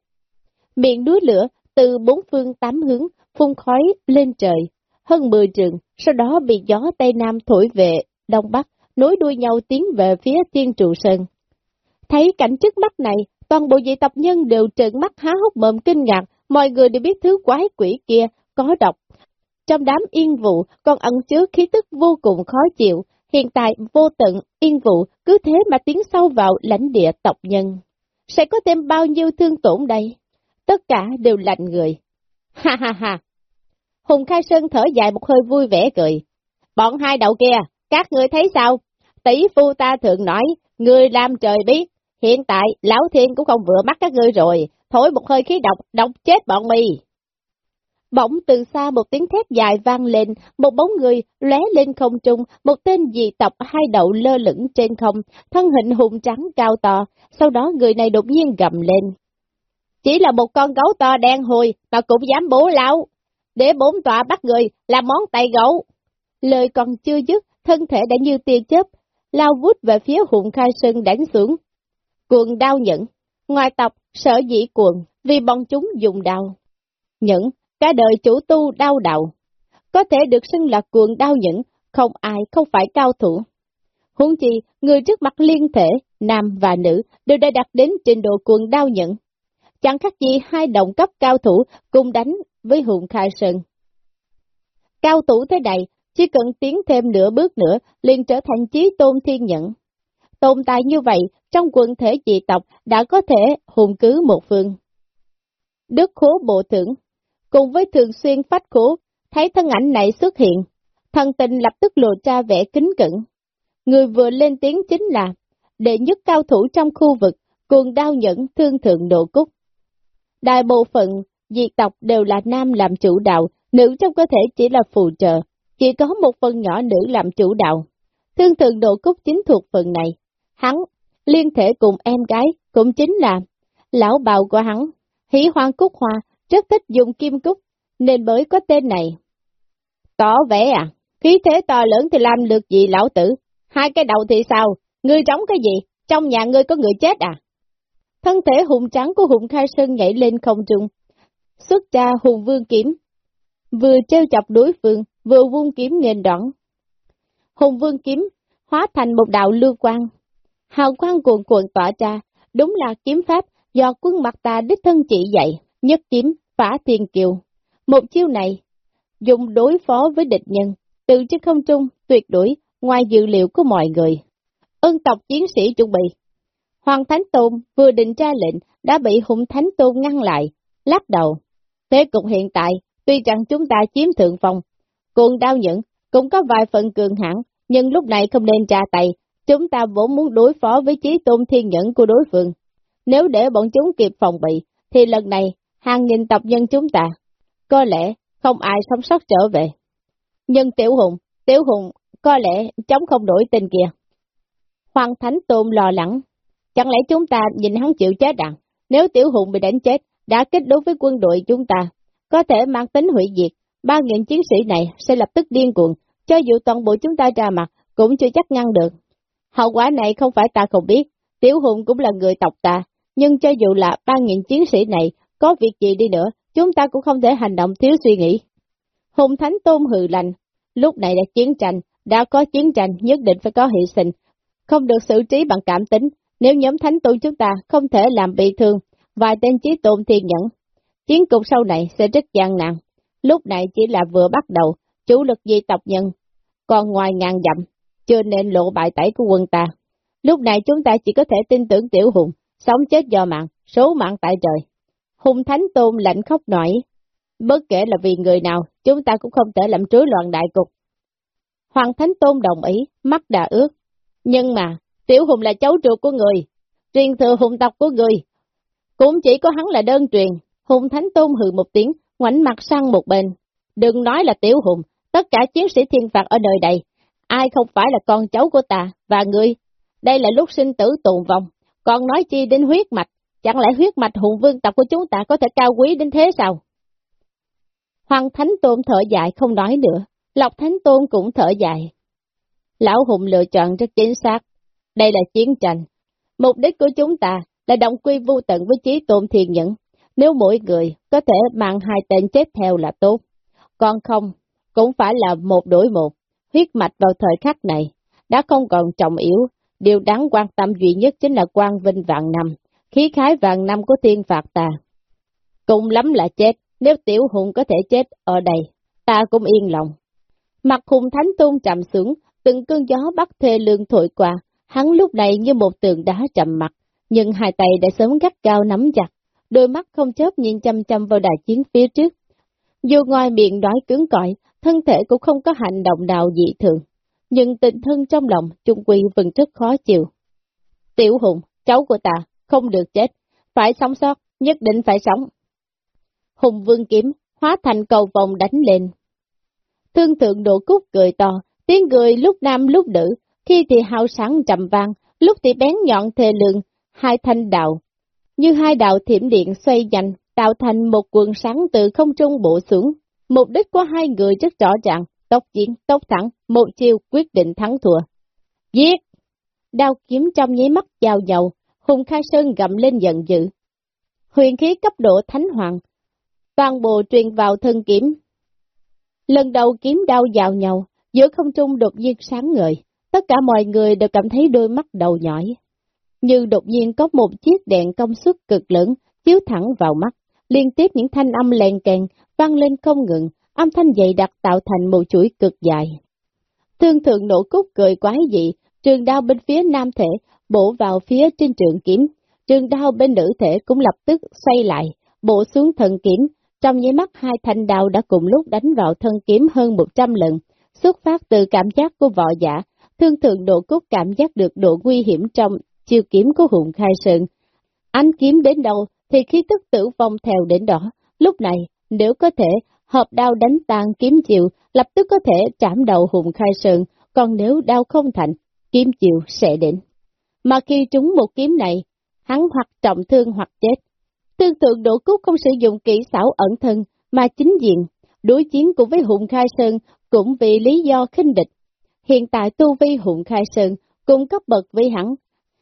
Miệng núi lửa từ bốn phương tám hướng, phun khói lên trời, hơn 10 trường, sau đó bị gió Tây Nam thổi về Đông Bắc, nối đuôi nhau tiến về phía tiên Trụ Sơn. Thấy cảnh trước mắt này, toàn bộ dị tập nhân đều trợn mắt há hốc mồm kinh ngạc, mọi người đều biết thứ quái quỷ kia có độc. Trong đám yên vụ còn ẩn chứa khí tức vô cùng khó chịu, hiện tại vô tận yên vụ cứ thế mà tiến sâu vào lãnh địa tộc nhân. Sẽ có thêm bao nhiêu thương tổn đây? Tất cả đều lạnh người. Ha ha ha! Hùng Khai Sơn thở dài một hơi vui vẻ cười. Bọn hai đậu kia, các người thấy sao? Tỷ phu ta thường nói, người làm trời biết, hiện tại lão thiên cũng không vừa mắt các ngươi rồi, thổi một hơi khí độc, độc chết bọn mì. Bỗng từ xa một tiếng thét dài vang lên, một bóng người lóe lên không trung, một tên dị tộc hai đậu lơ lửng trên không, thân hình hùng trắng cao to, sau đó người này đột nhiên gầm lên. Chỉ là một con gấu to đen hồi mà cũng dám bố lão, để bốn tọa bắt người làm món tay gấu. Lời còn chưa dứt, thân thể đã như tia chớp, lao vút về phía hùng khai sơn đánh xuống. Cuồng đau nhẫn, ngoài tộc sở dĩ cuồng, vì bọn chúng dùng đao. Nhẫn, cả đời chủ tu đau đầu. Có thể được xưng là cuồng đau nhẫn, không ai không phải cao thủ. Huống chi, người trước mặt liên thể, nam và nữ, đều đã đạt đến trình độ cuồng đau nhẫn. Chẳng khác gì hai đồng cấp cao thủ cùng đánh với Hùng Khai Sơn. Cao thủ thế này, chỉ cần tiến thêm nửa bước nữa, liền trở thành chí tôn thiên nhẫn. Tồn tại như vậy, trong quần thể dị tộc đã có thể hùng cứ một phương. Đức khố bộ trưởng, cùng với thường xuyên phách khố, thấy thân ảnh này xuất hiện, thần tình lập tức lộ ra vẻ kính cẩn. Người vừa lên tiếng chính là đệ nhất cao thủ trong khu vực, cuồng đao nhẫn thương thượng độ cúc. Đại bộ phận diệt tộc đều là nam làm chủ đạo, nữ trong cơ thể chỉ là phù trợ, chỉ có một phần nhỏ nữ làm chủ đạo. Thương thường độ cúc chính thuộc phần này. Hắn, liên thể cùng em gái, cũng chính là lão bào của hắn, hỷ hoang cúc hoa, rất thích dùng kim cúc, nên mới có tên này. Tỏ vẻ à, khí thế to lớn thì làm được gì lão tử? Hai cái đầu thì sao? Ngươi trống cái gì? Trong nhà ngươi có người chết à? Thân thể hùng trắng của hùng khai sơn nhảy lên không trung, xuất ra hùng vương kiếm, vừa treo chọc đối phương, vừa vung kiếm nghênh đón. Hùng vương kiếm hóa thành một đạo lưu quang, hào quang cuồn cuộn tỏa ra, đúng là kiếm pháp do quân mặt ta đích thân chỉ dạy, nhất kiếm, phá thiên kiều. Một chiêu này, dùng đối phó với địch nhân, từ trên không trung, tuyệt đối, ngoài dự liệu của mọi người. Ân tộc chiến sĩ chuẩn bị. Hoàng Thánh Tôn vừa định ra lệnh, đã bị Hùng Thánh Tôn ngăn lại, lắc đầu. Thế cục hiện tại, tuy rằng chúng ta chiếm thượng phòng, cuồng đau nhẫn, cũng có vài phần cường hãn, nhưng lúc này không nên tra tay, chúng ta vốn muốn đối phó với trí tôn thiên nhẫn của đối phương. Nếu để bọn chúng kịp phòng bị, thì lần này, hàng nghìn tập nhân chúng ta, có lẽ không ai sống sót trở về. Nhưng Tiểu Hùng, Tiểu Hùng có lẽ chống không nổi tình kia. Hoàng Thánh Tôn lo lắng, chẳng lẽ chúng ta nhìn hắn chịu chết đặng, nếu Tiểu Hùng bị đánh chết, đã kết đối với quân đội chúng ta, có thể mang tính hủy diệt, ba nghìn chiến sĩ này sẽ lập tức điên cuồng, cho dù toàn bộ chúng ta ra mặt, cũng chưa chắc ngăn được. Hậu quả này không phải ta không biết, Tiểu Hùng cũng là người tộc ta, nhưng cho dù là ba nghìn chiến sĩ này có việc gì đi nữa, chúng ta cũng không thể hành động thiếu suy nghĩ. Hùng Thánh Tôn hừ lành, lúc này là chiến tranh, đã có chiến tranh nhất định phải có hy sinh, không được xử trí bằng cảm tính, nếu nhóm Thánh Tôn chúng ta không thể làm bị thương vài tên chí tôn thiên nhẫn, chiến cục sau này sẽ rất gian nặng. Lúc này chỉ là vừa bắt đầu, chủ lực di tộc nhân, còn ngoài ngàn dặm, chưa nên lộ bại tẩy của quân ta. Lúc này chúng ta chỉ có thể tin tưởng tiểu hùng, sống chết do mạng, số mạng tại trời. Hùng Thánh Tôn lạnh khóc nổi, bất kể là vì người nào, chúng ta cũng không thể làm trối loạn đại cục. Hoàng Thánh Tôn đồng ý, mắt đã ướt. Nhưng mà, Tiểu Hùng là cháu ruột của người, riêng thừa hùng tộc của người. Cũng chỉ có hắn là đơn truyền, Hùng Thánh Tôn hừ một tiếng, ngoảnh mặt sang một bên. Đừng nói là Tiểu Hùng, tất cả chiến sĩ thiên phạt ở nơi đây, ai không phải là con cháu của ta và ngươi. Đây là lúc sinh tử tồn vong, còn nói chi đến huyết mạch, chẳng lẽ huyết mạch hùng vương tộc của chúng ta có thể cao quý đến thế sao? Hoàng Thánh Tôn thở dài không nói nữa, Lộc Thánh Tôn cũng thở dài. Lão Hùng lựa chọn rất chính xác, đây là chiến tranh. Mục đích của chúng ta là động quy vô tận với trí tôn thiền nhẫn. Nếu mỗi người có thể mang hai tên chết theo là tốt, còn không, cũng phải là một đổi một. Huyết mạch vào thời khắc này, đã không còn trọng yếu, điều đáng quan tâm duy nhất chính là quan vinh vạn năm, khí khái vạn năm của thiên phạt ta. Cùng lắm là chết, nếu tiểu hùng có thể chết ở đây, ta cũng yên lòng. Mặt hùng thánh tôn trầm xuống, từng cơn gió bắt thê lương thổi qua, hắn lúc này như một tường đá trầm mặt, nhưng hai tay đã sớm gắt cao nắm chặt, đôi mắt không chớp nhìn chăm chăm vào đại chiến phía trước. Dù ngoài miệng nói cứng cỏi, thân thể cũng không có hành động nào dị thường, nhưng tình thân trong lòng trung quy vẫn rất khó chịu. Tiểu Hùng, cháu của ta, không được chết, phải sống sót, nhất định phải sống. Hùng vương kiếm, hóa thành cầu vòng đánh lên. Thương thượng độ cúc cười to, tiếng cười lúc nam lúc nữ, khi thì hào sáng trầm vang, lúc thì bén nhọn thề lượng, hai thanh đạo. Như hai đạo thiểm điện xoay dành, tạo thành một quần sáng từ không trung bộ xuống. Mục đích của hai người rất rõ ràng, tốc chiến, tốc thẳng, một chiêu quyết định thắng thua. Giết! Đao kiếm trong nháy mắt giao dầu, Hùng Khai Sơn gầm lên giận dữ. Huyền khí cấp độ thánh hoàng, toàn bộ truyền vào thân kiếm. Lần đầu kiếm đao vào nhau, giữa không trung đột nhiên sáng ngời, tất cả mọi người đều cảm thấy đôi mắt đầu nhỏi. Như đột nhiên có một chiếc đèn công suất cực lớn chiếu thẳng vào mắt, liên tiếp những thanh âm lèn kèn vang lên không ngừng, âm thanh dày đặc tạo thành một chuỗi cực dài. Thương thượng nổ cúc cười quái dị, trường đao bên phía nam thể bổ vào phía trên trường kiếm, trường đao bên nữ thể cũng lập tức xoay lại, bổ xuống thân kiếm, trong nháy mắt hai thanh đao đã cùng lúc đánh vào thân kiếm hơn 100 lần, xuất phát từ cảm giác của võ giả, thương thượng độ cúc cảm giác được độ nguy hiểm trong chiêu kiếm của hùng khai sơn. Anh kiếm đến đâu thì khí tức tử vong theo đến đó, lúc này nếu có thể hợp đao đánh tan kiếm chiều, lập tức có thể chạm đầu hùng khai sơn, còn nếu đao không thành, kiếm chiều sẽ đến. Mà khi trúng một kiếm này, hắn hoặc trọng thương hoặc chết. Tương tự Đỗ Cúc không sử dụng kỹ xảo ẩn thân, mà chính diện, đối chiến cùng với Hùng Khai Sơn cũng vì lý do khinh địch. Hiện tại tu vi Hùng Khai Sơn cùng cấp bậc với hắn,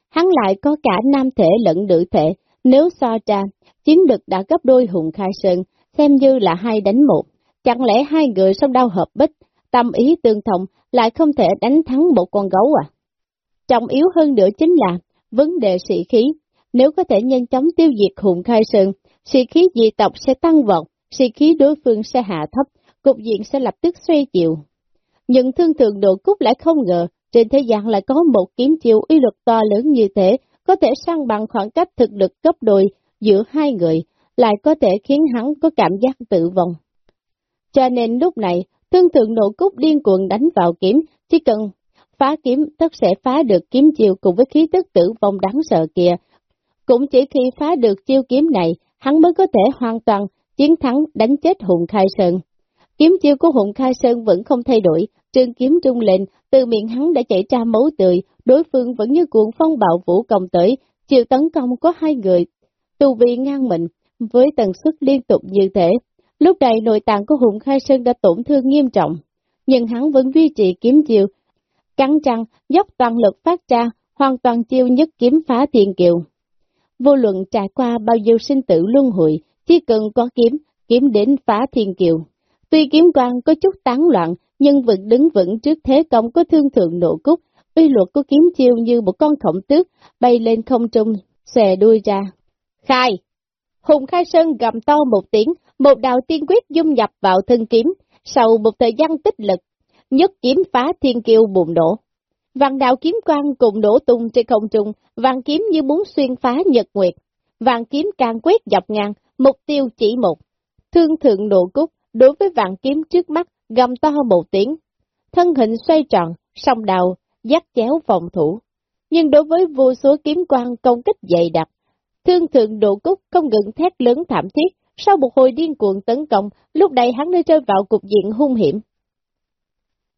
hắn lại có cả nam thể lẫn nữ thể, nếu so ra, chiến lực đã gấp đôi Hùng Khai Sơn, xem như là hai đánh một. Chẳng lẽ hai người song đau hợp bích, tâm ý tương thông lại không thể đánh thắng một con gấu à? Trọng yếu hơn nữa chính là vấn đề sĩ khí. nếu có thể nhanh chóng tiêu diệt hùng khai sơn, sĩ khí dị tộc sẽ tăng vọt, sĩ khí đối phương sẽ hạ thấp, cục diện sẽ lập tức xoay chiều. Nhưng thương thượng độ cúc lại không ngờ, trên thế gian lại có một kiếm chiêu uy lực to lớn như thế, có thể sang bằng khoảng cách thực lực cấp đôi giữa hai người, lại có thể khiến hắn có cảm giác tự vong. Cho nên lúc này, thương thượng nộ cúc điên cuồng đánh vào kiếm, chỉ cần phá kiếm tất sẽ phá được kiếm chiêu cùng với khí tức tử vong đáng sợ kia. Cũng chỉ khi phá được chiêu kiếm này, hắn mới có thể hoàn toàn chiến thắng đánh chết Hùng Khai Sơn. Kiếm chiêu của Hùng Khai Sơn vẫn không thay đổi, trường kiếm trung lên, từ miệng hắn đã chảy ra máu tươi, đối phương vẫn như cuộn phong bạo vũ công tới, chiều tấn công có hai người, tu vi ngang mình, với tần suất liên tục như thế. Lúc này nội tạng của Hùng Khai Sơn đã tổn thương nghiêm trọng, nhưng hắn vẫn duy trì kiếm chiêu, cắn răng, dốc toàn lực phát ra, hoàn toàn chiêu nhất kiếm phá thiên kiều. Vô luận trải qua bao nhiêu sinh tử luân hồi, chỉ cần có kiếm, kiếm đến phá thiên kiều. Tuy kiếm quan có chút tán loạn, nhưng vẫn đứng vững trước thế công có thương thượng nộ cúc, uy luật của kiếm chiêu như một con khổng tước, bay lên không trung, xòe đuôi ra. Khai! Hùng Khai Sơn gầm to một tiếng, một đạo tiên quyết dung nhập vào thân kiếm, sau một thời gian tích lực, nhất kiếm phá thiên kiêu bùng nổ. Vàng đạo kiếm quang cùng đổ tung trên không trung, vàng kiếm như muốn xuyên phá nhật nguyệt. Vàng kiếm càng quét dọc ngang, mục tiêu chỉ một. Thương thượng nộ cúc, đối với vạn kiếm trước mắt, gầm to một tiếng. Thân hình xoay tròn, song đào, dắt chéo phòng thủ. Nhưng đối với vô số kiếm quang công kích dày đặc, thương thượng độ cúc không ngừng thét lớn thảm thiết, sau một hồi điên cuồng tấn công, lúc đây hắn đã rơi vào cục diện hung hiểm.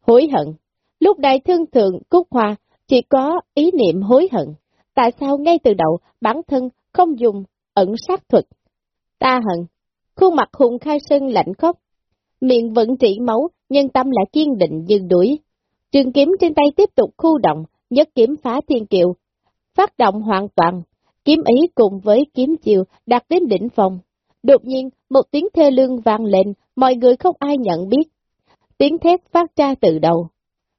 Hối hận, lúc đây thương thượng cúc hoa chỉ có ý niệm hối hận, tại sao ngay từ đầu bản thân không dùng ẩn sát thuật. Ta hận, khuôn mặt hùng khai sơn lạnh khóc, miệng vẫn trị máu, nhưng tâm lại kiên định dừng đuổi. Trường kiếm trên tay tiếp tục khu động, nhất kiếm phá thiên kiệu, phát động hoàn toàn, kiếm ý cùng với kiếm chiều đạt đến đỉnh phòng. Đột nhiên, một tiếng thê lương vang lên, mọi người không ai nhận biết. Tiếng thét phát ra từ đầu.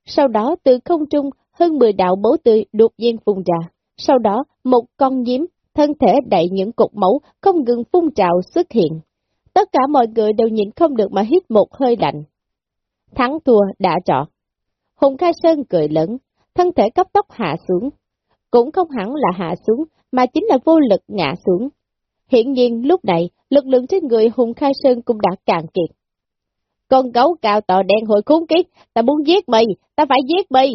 Sau đó từ không trung, hơn 10 đạo bố tươi đột nhiên phun ra. Sau đó, một con nhím, thân thể đầy những cục máu, không ngừng phun trào xuất hiện. Tất cả mọi người đều nhìn không được mà hít một hơi lạnh. Thắng thua đã chọn Hùng Khai Sơn cười lớn, thân thể cấp tốc hạ xuống. Cũng không hẳn là hạ xuống, mà chính là vô lực ngã xuống. Hiện nhiên lúc này, lực lượng trên người Hùng Khai Sơn cũng đã cạn kiệt. Con gấu cao to đen hội khốn kiếp, ta muốn giết mày, ta phải giết mày.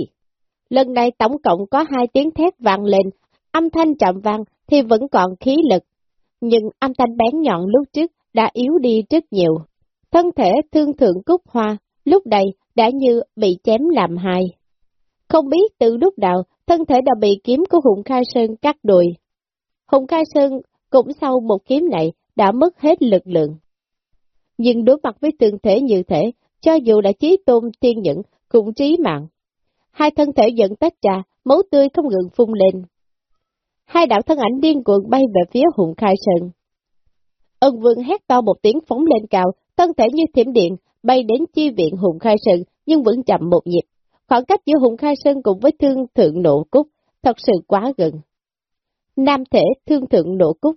Lần này tổng cộng có hai tiếng thét vang lên, âm thanh chậm vang thì vẫn còn khí lực. Nhưng âm thanh bén nhọn lúc trước đã yếu đi rất nhiều. Thân thể thương thượng cúc hoa, lúc này đã như bị chém làm hai. Không biết từ lúc nào, thân thể đã bị kiếm của Hùng Khai Sơn cắt đùi. Hùng Khai Sơn cũng sau một kiếm này đã mất hết lực lượng. Nhưng đối mặt với tương thể như thế, cho dù là trí tôn tiên nhẫn, cũng trí mạng. Hai thân thể dẫn tách ra, máu tươi không ngừng phun lên. Hai đạo thân ảnh điên cuồng bay về phía Hùng Khai Sơn. Ân vương hét to một tiếng phóng lên cao, thân thể như thiểm điện, bay đến chi viện Hùng Khai Sơn, nhưng vẫn chậm một nhịp. Khoảng cách giữa Hùng Khai Sơn cùng với thương thượng nộ cúc, thật sự quá gần. Nam thể thương thượng nộ cúc,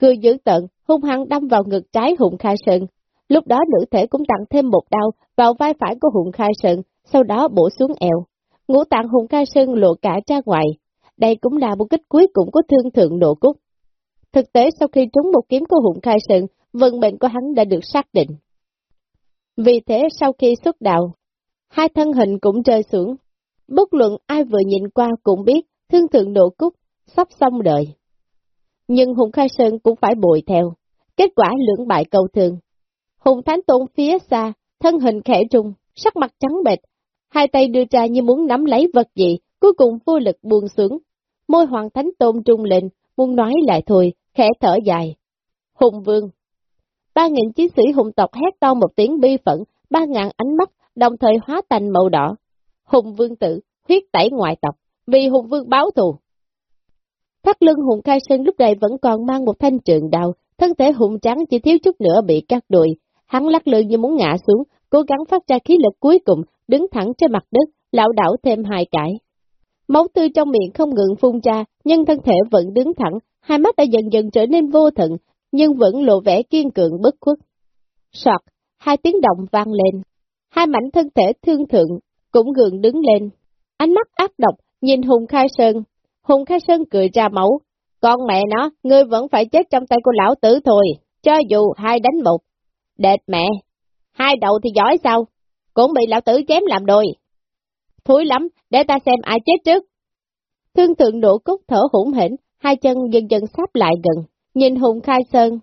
cười dữ tận, hung hăng đâm vào ngực trái Hùng Khai Sơn. Lúc đó nữ thể cũng tặng thêm một đau vào vai phải của Hùng Khai Sơn, sau đó bổ xuống eo. Ngũ tạng Hùng Khai Sơn lộ cả ra ngoài. Đây cũng là một kích cuối cùng của thương thượng nộ cúc. Thực tế sau khi trúng một kiếm của Hùng Khai Sơn, vận mệnh của hắn đã được xác định. Vì thế sau khi xuất đạo, hai thân hình cũng rơi xuống. Bất luận ai vừa nhìn qua cũng biết thương thượng độ cúc sắp xong đời. Nhưng Hùng Khai Sơn cũng phải bồi theo. Kết quả lưỡng bại cầu thường. Hùng Thánh Tôn phía xa, thân hình khẽ trung, sắc mặt trắng bệch, hai tay đưa ra như muốn nắm lấy vật gì, cuối cùng vô lực buông xuống. Môi Hoàng Thánh Tôn trung lên, muốn nói lại thôi, khẽ thở dài. Hùng Vương Ba nghìn chiến sĩ hùng tộc hét to một tiếng bi phẫn, ba ngàn ánh mắt, đồng thời hóa thành màu đỏ. Hùng Vương tử, huyết tẩy ngoại tộc, vì Hùng Vương báo thù. Thắt lưng Hùng Khai Sơn lúc này vẫn còn mang một thanh trường đào, thân thể hùng trắng chỉ thiếu chút nữa bị cắt đùi. Hắn lắc lư như muốn ngã xuống, cố gắng phát ra khí lực cuối cùng, đứng thẳng trên mặt đất, lão đảo thêm hai cãi. Máu tươi trong miệng không ngừng phun ra, nhưng thân thể vẫn đứng thẳng, hai mắt đã dần dần trở nên vô thận, nhưng vẫn lộ vẻ kiên cường bất khuất. Soạt, hai tiếng động vang lên. Hai mảnh thân thể thương thượng cũng gượng đứng lên. Ánh mắt ác độc, nhìn Hùng Khai Sơn. Hùng Khai Sơn cười ra máu. Con mẹ nó, ngươi vẫn phải chết trong tay của lão tử thôi, cho dù hai đánh một. Đệt mẹ, hai đầu thì giỏi sao? Cũng bị lão tử chém làm đôi. Thúi lắm, để ta xem ai chết trước. Thương thượng nổ cúc thở hủng hển, hai chân dần dần sắp lại gần, nhìn Hùng Khai Sơn.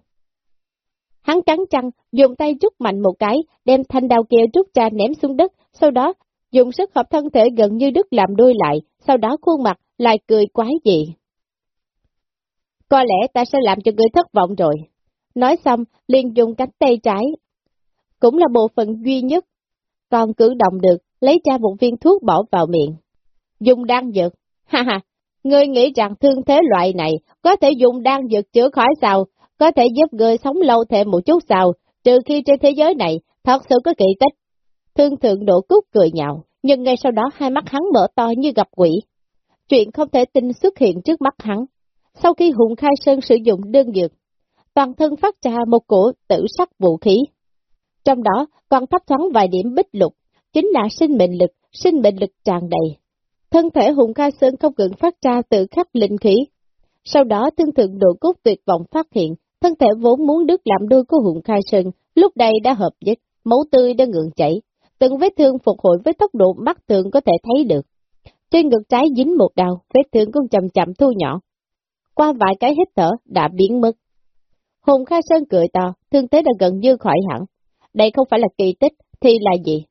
Hắn cắn trăng, dùng tay rút mạnh một cái, đem thanh đao kia rút ra ném xuống đất, sau đó dùng sức hợp thân thể gần như đứt làm đôi lại, sau đó khuôn mặt lại cười quái dị. Có lẽ ta sẽ làm cho ngươi thất vọng rồi. Nói xong, liền dùng cánh tay trái. Cũng là bộ phận duy nhất, còn cử động được, lấy ra một viên thuốc bỏ vào miệng. Dùng đan dược. Ha ha, ngươi nghĩ rằng thương thế loại này có thể dùng đan dược chữa khỏi sao, có thể giúp ngươi sống lâu thêm một chút sao, trừ khi trên thế giới này thật sự có kỳ tích. Thương thượng độ cúc cười nhạo, nhưng ngay sau đó hai mắt hắn mở to như gặp quỷ. Chuyện không thể tin xuất hiện trước mắt hắn. Sau khi Hùng Khai Sơn sử dụng đơn dược, toàn thân phát ra một cổ tử sắc vũ khí. Trong đó còn thấp thoáng vài điểm bích lục, chính là sinh mệnh lực, sinh mệnh lực tràn đầy. Thân thể Hùng Khai Sơn không ngừng phát ra tự khắc linh khí. Sau đó thương thượng độ cốt tuyệt vọng phát hiện, thân thể vốn muốn đứt làm đôi của Hùng Khai Sơn, lúc đây đã hợp nhất, máu tươi đã ngượng chảy, từng vết thương phục hồi với tốc độ mắt thường có thể thấy được. Trên ngực trái dính một đau, vết thương cũng chậm chậm thu nhỏ. Qua vài cái hít thở đã biến mất. Hùng Khai Sơn cười to, thương thế đã gần như khỏi hẳn. Đây không phải là kỳ tích, thì là gì?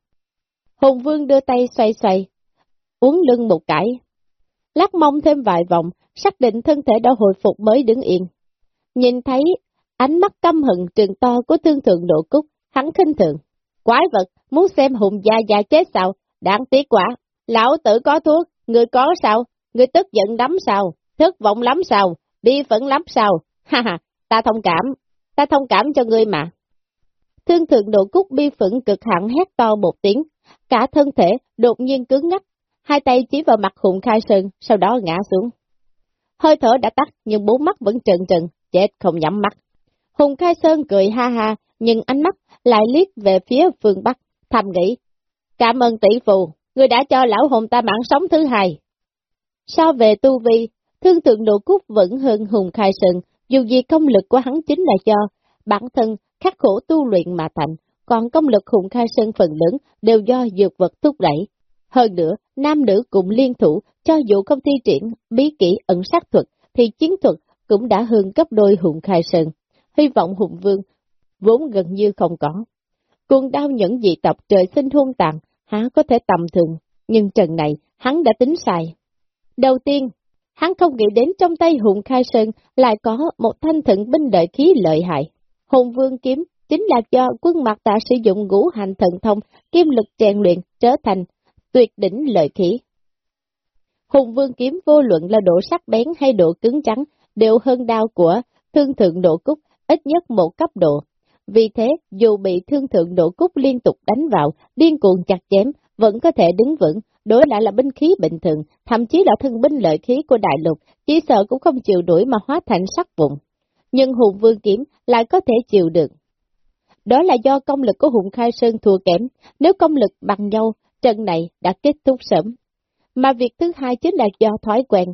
Hùng Vương đưa tay xoay xoay, uống lưng một cái. Lắc mông thêm vài vòng, xác định thân thể đã hồi phục mới đứng yên. Nhìn thấy ánh mắt căm hận trường to của thương thượng độ cúc, hắn khinh thường. Quái vật, muốn xem hùng gia gia chết sao? Đáng tiếc quả. Lão tử có thuốc, người có sao? Người tức giận lắm sao? Thất vọng lắm sao? Bi phẫn lắm sao? Ha ha, ta thông cảm, ta thông cảm cho ngươi mà. Thương thượng độ cúc bi phẫn cực hẳn hét to một tiếng, cả thân thể đột nhiên cứng ngắc, hai tay chỉ vào mặt hùng khai sơn, sau đó ngã xuống. Hơi thở đã tắt nhưng bốn mắt vẫn trừng trừng chết không nhắm mắt. Hùng khai sơn cười ha ha, nhưng ánh mắt lại liếc về phía phương Bắc, thầm nghĩ. Cảm ơn tỷ phù, người đã cho lão hùng ta mạng sống thứ hai. So về tu vi, thương thượng độ cúc vẫn hơn hùng khai sơn, dù gì công lực của hắn chính là do bản thân khắc khổ tu luyện mà thành, còn công lực hùng khai sơn phần lớn đều do dược vật thúc đẩy. Hơn nữa, nam nữ cùng liên thủ, cho dù không thi triển bí kỹ ẩn sát thuật, thì chiến thuật cũng đã hơn cấp đôi hùng khai sơn. Hy vọng hùng vương, vốn gần như không có. Cuồng đao những dị tộc trời sinh hôn tàn, há có thể tầm thường, nhưng trận này, hắn đã tính sai. Đầu tiên, hắn không nghĩ đến trong tay hùng khai sơn lại có một thanh thận binh đợi khí lợi hại. Hùng vương kiếm chính là do quân mặt tạ sử dụng ngũ hành thần thông, kim lực rèn luyện trở thành tuyệt đỉnh lợi khí. Hùng vương kiếm vô luận là độ sắc bén hay độ cứng trắng, đều hơn đao của thương thượng độ cúc, ít nhất một cấp độ. Vì thế, dù bị thương thượng độ cúc liên tục đánh vào, điên cuồng chặt chém, vẫn có thể đứng vững, đối lại là binh khí bình thường, thậm chí là thân binh lợi khí của đại lục, chỉ sợ cũng không chịu đuổi mà hóa thành sắc vụn. Nhưng hùng vương kiếm lại có thể chịu được. Đó là do công lực của hùng khai sơn thua kém, nếu công lực bằng nhau, trận này đã kết thúc sớm. Mà việc thứ hai chính là do thói quen.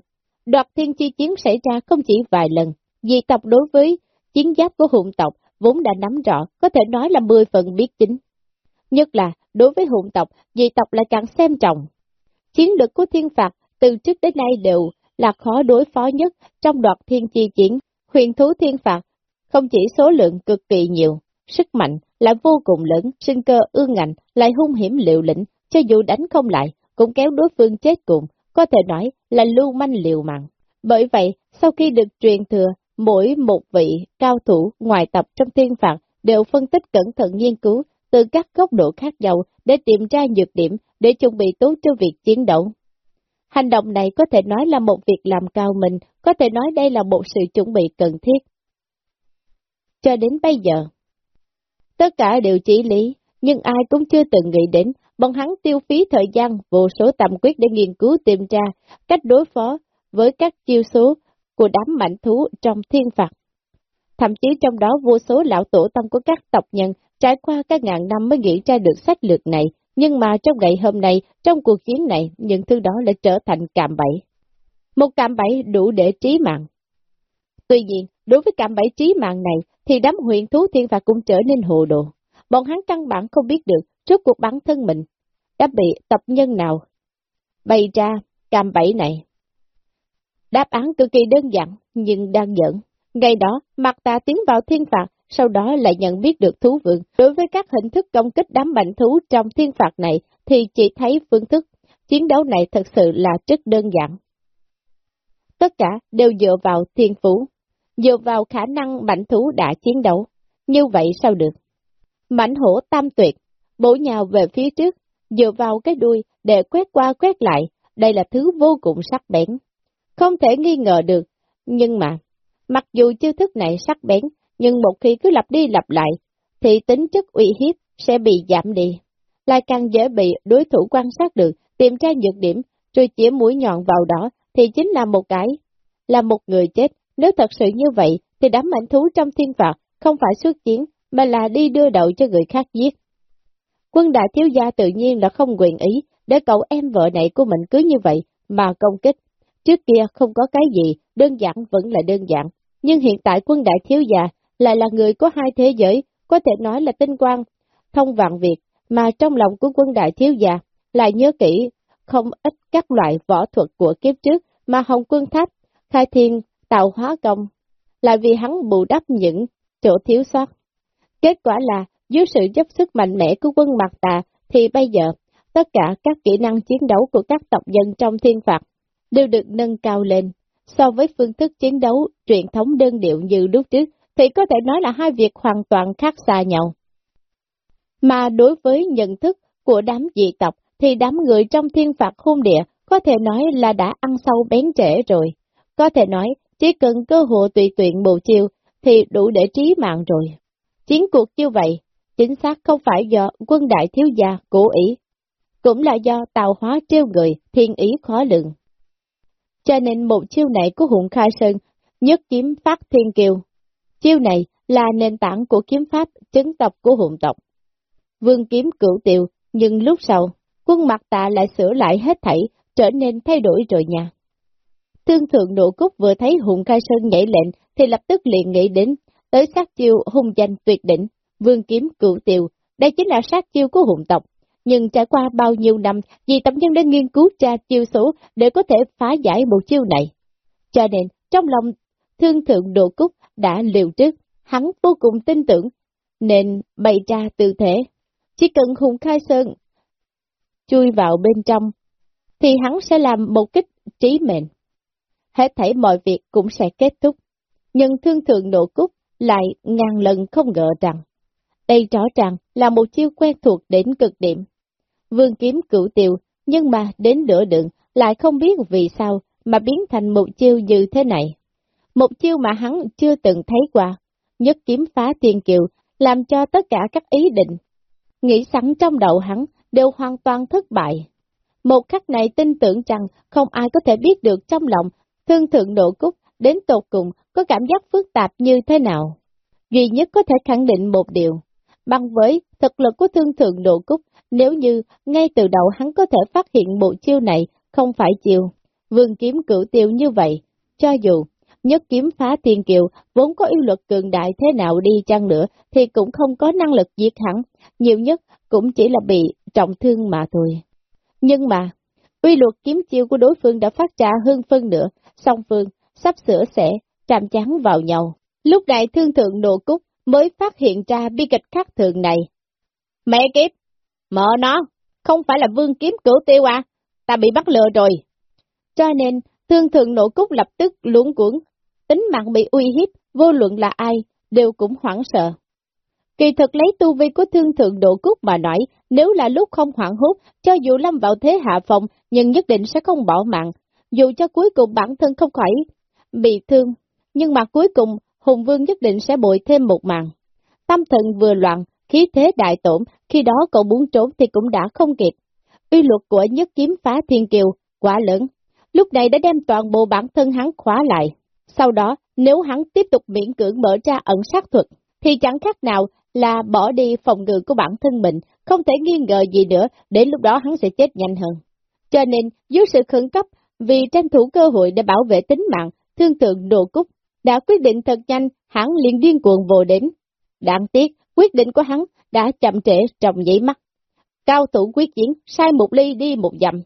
Đoạt thiên chi chiến xảy ra không chỉ vài lần, vì tộc đối với chiến giáp của hùng tộc vốn đã nắm rõ, có thể nói là 10 phần biết chính. Nhất là, đối với hùng tộc, dị tộc lại càng xem trọng. Chiến lược của thiên phạt từ trước đến nay đều là khó đối phó nhất trong đoạt thiên chi chiến. Huyền thú thiên phạt không chỉ số lượng cực kỳ nhiều, sức mạnh lại vô cùng lớn, sinh cơ ương ngạnh, lại hung hiểm liệu lĩnh, cho dù đánh không lại, cũng kéo đối phương chết cùng, có thể nói là lưu manh liều mạng. Bởi vậy, sau khi được truyền thừa, mỗi một vị cao thủ ngoài tập trong thiên phạt đều phân tích cẩn thận nghiên cứu từ các góc độ khác nhau để tìm ra nhược điểm để chuẩn bị tốt cho việc chiến đấu. Hành động này có thể nói là một việc làm cao mình, có thể nói đây là một sự chuẩn bị cần thiết. Cho đến bây giờ, tất cả đều chỉ lý, nhưng ai cũng chưa từng nghĩ đến bọn hắn tiêu phí thời gian vô số tạm quyết để nghiên cứu tìm ra cách đối phó với các chiêu số của đám mạnh thú trong thiên phạt. Thậm chí trong đó vô số lão tổ tông của các tộc nhân trải qua các ngàn năm mới nghĩ ra được sách lược này, nhưng mà trong ngày hôm nay, trong cuộc chiến này, những thứ đó lại trở thành cạm bẫy. Một cạm bẫy đủ để trí mạng. Tuy nhiên, đối với cạm bẫy trí mạng này, thì đám huyện thú thiên phạt cũng trở nên hồ đồ. Bọn hắn căn bản không biết được, trước cuộc bản thân mình, đã bị tập nhân nào bày ra cam bẫy này. Đáp án cực kỳ đơn giản, nhưng đang giận Ngày đó, mặt ta tiến vào thiên phạt, sau đó lại nhận biết được thú vượng. Đối với các hình thức công kích đám bệnh thú trong thiên phạt này, thì chỉ thấy phương thức. Chiến đấu này thật sự là rất đơn giản. Tất cả đều dựa vào thiên phú, dựa vào khả năng mạnh thú đã chiến đấu. Như vậy sao được? Mạnh hổ tam tuyệt, bổ nhào về phía trước, dựa vào cái đuôi để quét qua quét lại, đây là thứ vô cùng sắc bén. Không thể nghi ngờ được, nhưng mà, mặc dù chiêu thức này sắc bén, nhưng một khi cứ lặp đi lặp lại, thì tính chất uy hiếp sẽ bị giảm đi, lại càng dễ bị đối thủ quan sát được, tìm ra nhược điểm, rồi chỉ mũi nhọn vào đó, thì chính là một cái, là một người chết. Nếu thật sự như vậy, thì đám mảnh thú trong thiên phạt không phải xuất chiến, mà là đi đưa đậu cho người khác giết. Quân đại thiếu gia tự nhiên là không quyền ý, để cậu em vợ này của mình cứ như vậy, mà công kích. Trước kia không có cái gì, đơn giản vẫn là đơn giản, nhưng hiện tại quân đại thiếu gia lại là người có hai thế giới, có thể nói là tinh quang, thông vạn việc, mà trong lòng của quân đại thiếu gia lại nhớ kỹ không ít các loại võ thuật của kiếp trước mà Hồng Quân Tháp, khai thiên, tạo hóa công, là vì hắn bù đắp những chỗ thiếu sót. Kết quả là, dưới sự giúp sức mạnh mẽ của quân mặt tà, thì bây giờ, tất cả các kỹ năng chiến đấu của các tộc dân trong thiên phạt đều được nâng cao lên. So với phương thức chiến đấu truyền thống đơn điệu như lúc trước, thì có thể nói là hai việc hoàn toàn khác xa nhau. Mà đối với nhận thức của đám dị tộc, thì đám người trong thiên phạt hôn địa có thể nói là đã ăn sâu bén trễ rồi. Có thể nói, chỉ cần cơ hội tùy tuyển bộ chiêu thì đủ để trí mạng rồi. Chiến cuộc như vậy, chính xác không phải do quân đại thiếu gia cố ý, cũng là do tàu hóa trêu người, thiên ý khó lượng. Cho nên một chiêu này của Hùng Khai Sơn nhất kiếm phát thiên kiều. Chiêu này là nền tảng của kiếm pháp chứng tộc của hùng tộc. Vương kiếm cửu tiêu, nhưng lúc sau, quân mặt tạ lại sửa lại hết thảy, trở nên thay đổi rồi nha. Thương thượng độ cúc vừa thấy Hùng Khai Sơn nhảy lệnh, thì lập tức liền nghĩ đến, tới sát chiêu hung danh tuyệt đỉnh, vương kiếm cửu tiều, đây chính là sát chiêu của hùng tộc. Nhưng trải qua bao nhiêu năm, vì tập nhân đã nghiên cứu tra chiêu số để có thể phá giải một chiêu này. Cho nên, trong lòng thương thượng độ cúc đã liều trước, hắn vô cùng tin tưởng, nên bày ra tư thế. Chỉ cần Hùng Khai Sơn chui vào bên trong, thì hắn sẽ làm một kích trí mệnh. Hết thảy mọi việc cũng sẽ kết thúc. Nhưng thương thượng nộ cúc lại ngàn lần không ngờ rằng, đây rõ ràng là một chiêu quen thuộc đến cực điểm. Vương kiếm cửu tiều, nhưng mà đến nửa đường lại không biết vì sao mà biến thành một chiêu như thế này. Một chiêu mà hắn chưa từng thấy qua, nhất kiếm phá tiên kiều, làm cho tất cả các ý định, nghĩ sẵn trong đầu hắn đều hoàn toàn thất bại. Một khắc này tin tưởng rằng không ai có thể biết được trong lòng thương thượng độ cúc đến tột cùng có cảm giác phức tạp như thế nào. Duy nhất có thể khẳng định một điều, bằng với thực lực của thương thượng độ cúc, nếu như ngay từ đầu hắn có thể phát hiện bộ chiêu này không phải chiêu, vương kiếm cửu tiêu như vậy, cho dù nhất kiếm phá thiên kiều vốn có yêu luật cường đại thế nào đi chăng nữa thì cũng không có năng lực giết hắn nhiều nhất cũng chỉ là bị trọng thương mà thôi. Nhưng mà, uy luật kiếm chiêu của đối phương đã phát ra hơn phân nữa, song phương sắp sửa sẽ chạm chán vào nhau. Lúc này thương thượng nộ cúc mới phát hiện ra bi kịch khác thường này. Mẹ kiếp! Mợ nó! Không phải là vương kiếm cửu tiêu à? Ta bị bắt lừa rồi! Cho nên, thương thượng nổ cúc lập tức luống cuốn, tính mạng bị uy hiếp, vô luận là ai, đều cũng hoảng sợ. Kỳ thực lấy tu vi của thương thượng độ cúc mà nói, nếu là lúc không hoảng hốt, cho dù lâm vào thế hạ phòng, nhưng nhất định sẽ không bỏ mạng, dù cho cuối cùng bản thân không khỏi bị thương, nhưng mà cuối cùng Hùng Vương nhất định sẽ bội thêm một màn. Tâm thần vừa loạn, khí thế đại tổn, khi đó cậu muốn trốn thì cũng đã không kịp. Uy luật của nhất kiếm phá thiên kiều, quả lớn, lúc này đã đem toàn bộ bản thân hắn khóa lại. Sau đó, nếu hắn tiếp tục miễn cưỡng mở ra ẩn sát thuật, thì chẳng khác nào là bỏ đi phòng ngự của bản thân mình, không thể nghi ngờ gì nữa, đến lúc đó hắn sẽ chết nhanh hơn. Cho nên, dưới sự khẩn cấp, vì tranh thủ cơ hội để bảo vệ tính mạng, thương tượng đồ cúc, đã quyết định thật nhanh, hắn liền điên cuồng vô đến. Đáng tiếc, quyết định của hắn đã chậm trễ trong giấy mắt. Cao thủ quyết chiến, sai một ly đi một dặm.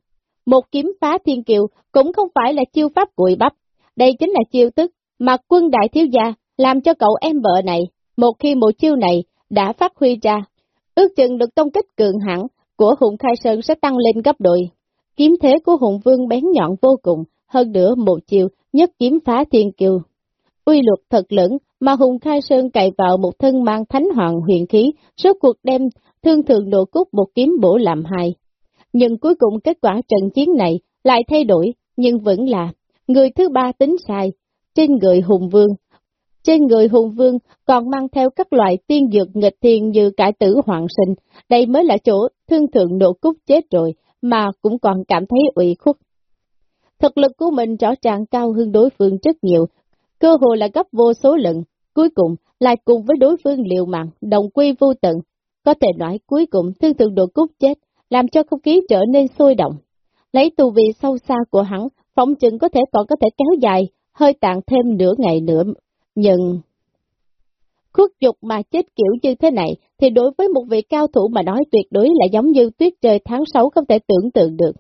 Một kiếm phá thiên kiều cũng không phải là chiêu pháp cùi bắp, đây chính là chiêu tức mà quân đại thiếu gia làm cho cậu em vợ này, một khi một chiêu này đã phát huy ra, ước chừng được công kích cường hẳn của Hùng Khai Sơn sẽ tăng lên gấp đôi. Kiếm thế của Hùng Vương bén nhọn vô cùng, hơn nữa một chiều nhất kiếm phá thiên kiều. Uy luật thật lẫn, mà Hùng Khai Sơn cày vào một thân mang thánh hoàng huyền khí, số cuộc đem thương thường độ cúc một kiếm bổ làm hai. Nhưng cuối cùng kết quả trận chiến này lại thay đổi, nhưng vẫn là người thứ ba tính sai, trên người Hùng Vương. Trên người Hùng Vương còn mang theo các loại tiên dược nghịch thiên như cải tử hoàng sinh, đây mới là chỗ thương thượng độ cúc chết rồi, mà cũng còn cảm thấy ủy khuất. Thực lực của mình rõ ràng cao hơn đối phương rất nhiều, cơ hội là gấp vô số lần, cuối cùng lại cùng với đối phương liều mạng, đồng quy vô tận. Có thể nói cuối cùng thương thượng độ cút chết, làm cho không khí trở nên sôi động. Lấy tù vị sâu xa của hắn, phóng chừng có thể còn có thể kéo dài, hơi tàn thêm nửa ngày nữa. Nhưng... Khuất dục mà chết kiểu như thế này, thì đối với một vị cao thủ mà nói tuyệt đối là giống như tuyết trời tháng 6 không thể tưởng tượng được.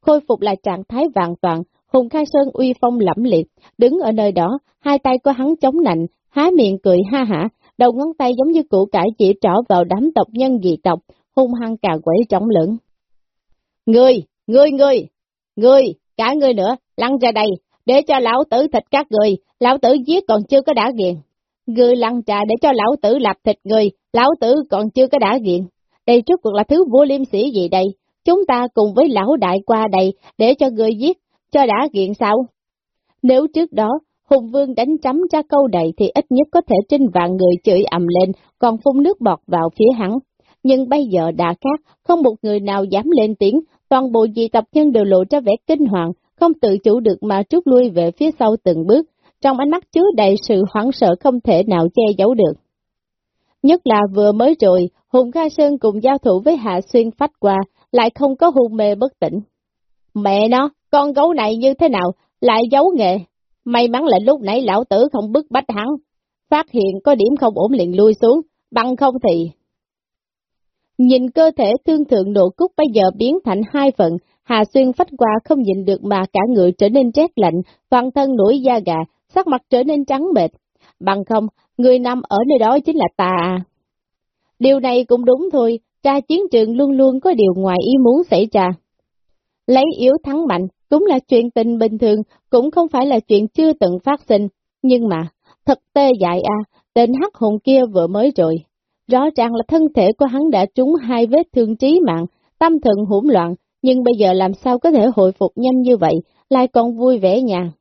Khôi phục lại trạng thái vàng toàn, Hùng Khai Sơn uy phong lẫm liệt, đứng ở nơi đó, hai tay của hắn chống nạnh, há miệng cười ha hả, đầu ngón tay giống như củ cải chỉ trỏ vào đám tộc nhân dị tộc, hung hăng cà quẩy trọng lưỡng. Ngươi, ngươi, ngươi, ngươi, cả ngươi nữa, lăn ra đây, để cho lão tử thịt các người, lão tử giết còn chưa có đã nghiền. Ngươi lăn trà để cho lão tử lạp thịt người, lão tử còn chưa có đã nghiền. Đây trước cuộc là thứ vô liêm sĩ gì đây? Chúng ta cùng với lão đại qua đây để cho người giết, cho đã nghiền sao? Nếu trước đó Hùng Vương đánh chấm ra câu đầy thì ít nhất có thể trên vạn người chửi ầm lên, còn phun nước bọt vào phía hắn. Nhưng bây giờ đã khác, không một người nào dám lên tiếng, toàn bộ dị tập nhân đều lộ ra vẻ kinh hoàng, không tự chủ được mà trút lui về phía sau từng bước, trong ánh mắt chứa đầy sự hoảng sợ không thể nào che giấu được. Nhất là vừa mới rồi, Hùng Kha Sơn cùng giao thủ với Hạ Xuyên phách qua, lại không có hôn mê bất tỉnh. Mẹ nó, con gấu này như thế nào, lại giấu nghề May mắn là lúc nãy lão tử không bức bách hắn, phát hiện có điểm không ổn liền lui xuống, bằng không thì... Nhìn cơ thể thương thượng độ cúc bây giờ biến thành hai phần, Hà Xuyên phách qua không nhìn được mà cả người trở nên rét lạnh, toàn thân nổi da gà, sắc mặt trở nên trắng bệch. Bằng không, người nằm ở nơi đó chính là ta à. Điều này cũng đúng thôi, tra chiến trường luôn luôn có điều ngoài ý muốn xảy ra. Lấy yếu thắng mạnh cũng là chuyện tình bình thường, cũng không phải là chuyện chưa từng phát sinh. Nhưng mà, thật tê dại à, tên hắc hồn kia vừa mới rồi. Rõ ràng là thân thể của hắn đã trúng hai vết thương trí mạng, tâm thần hỗn loạn, nhưng bây giờ làm sao có thể hồi phục nhanh như vậy, lại còn vui vẻ nhà.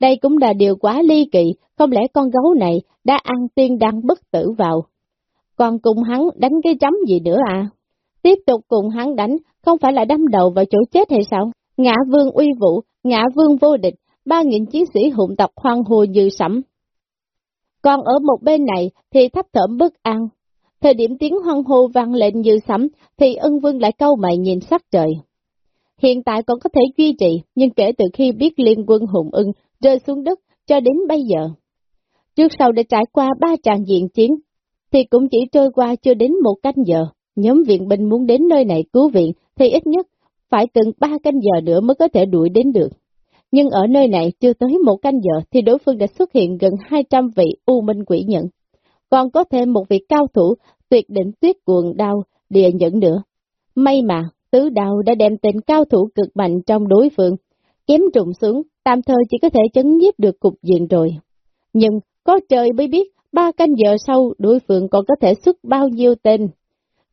Đây cũng là điều quá ly kỳ, không lẽ con gấu này đã ăn tiên đăng bất tử vào. Còn cùng hắn đánh cái chấm gì nữa à? Tiếp tục cùng hắn đánh, không phải là đâm đầu vào chỗ chết hay sao? Ngã vương uy vũ, ngã vương vô địch, ba nghìn chiến sĩ hụng tộc hoang hồ như sẫm. Còn ở một bên này thì thấp thởm bất an. Thời điểm tiếng hoang hô vang lên như sấm, thì ân vương lại câu mày nhìn sắc trời. Hiện tại còn có thể duy trì, nhưng kể từ khi biết liên quân hùng ưng rơi xuống đất cho đến bây giờ. Trước sau đã trải qua ba tràng diện chiến, thì cũng chỉ trôi qua chưa đến một canh giờ. Nhóm viện binh muốn đến nơi này cứu viện thì ít nhất phải từng ba canh giờ nữa mới có thể đuổi đến được. Nhưng ở nơi này chưa tới một canh giờ thì đối phương đã xuất hiện gần 200 vị U Minh Quỷ Nhận. Còn có thêm một vị cao thủ tuyệt đỉnh tuyết cuồng đao địa nhẫn nữa. May mà, tứ đao đã đem tên cao thủ cực mạnh trong đối phương, kém trùng xuống, tạm thời chỉ có thể chấn nhiếp được cục diện rồi. Nhưng, có trời mới biết, ba canh giờ sau đối phương còn có thể xuất bao nhiêu tên.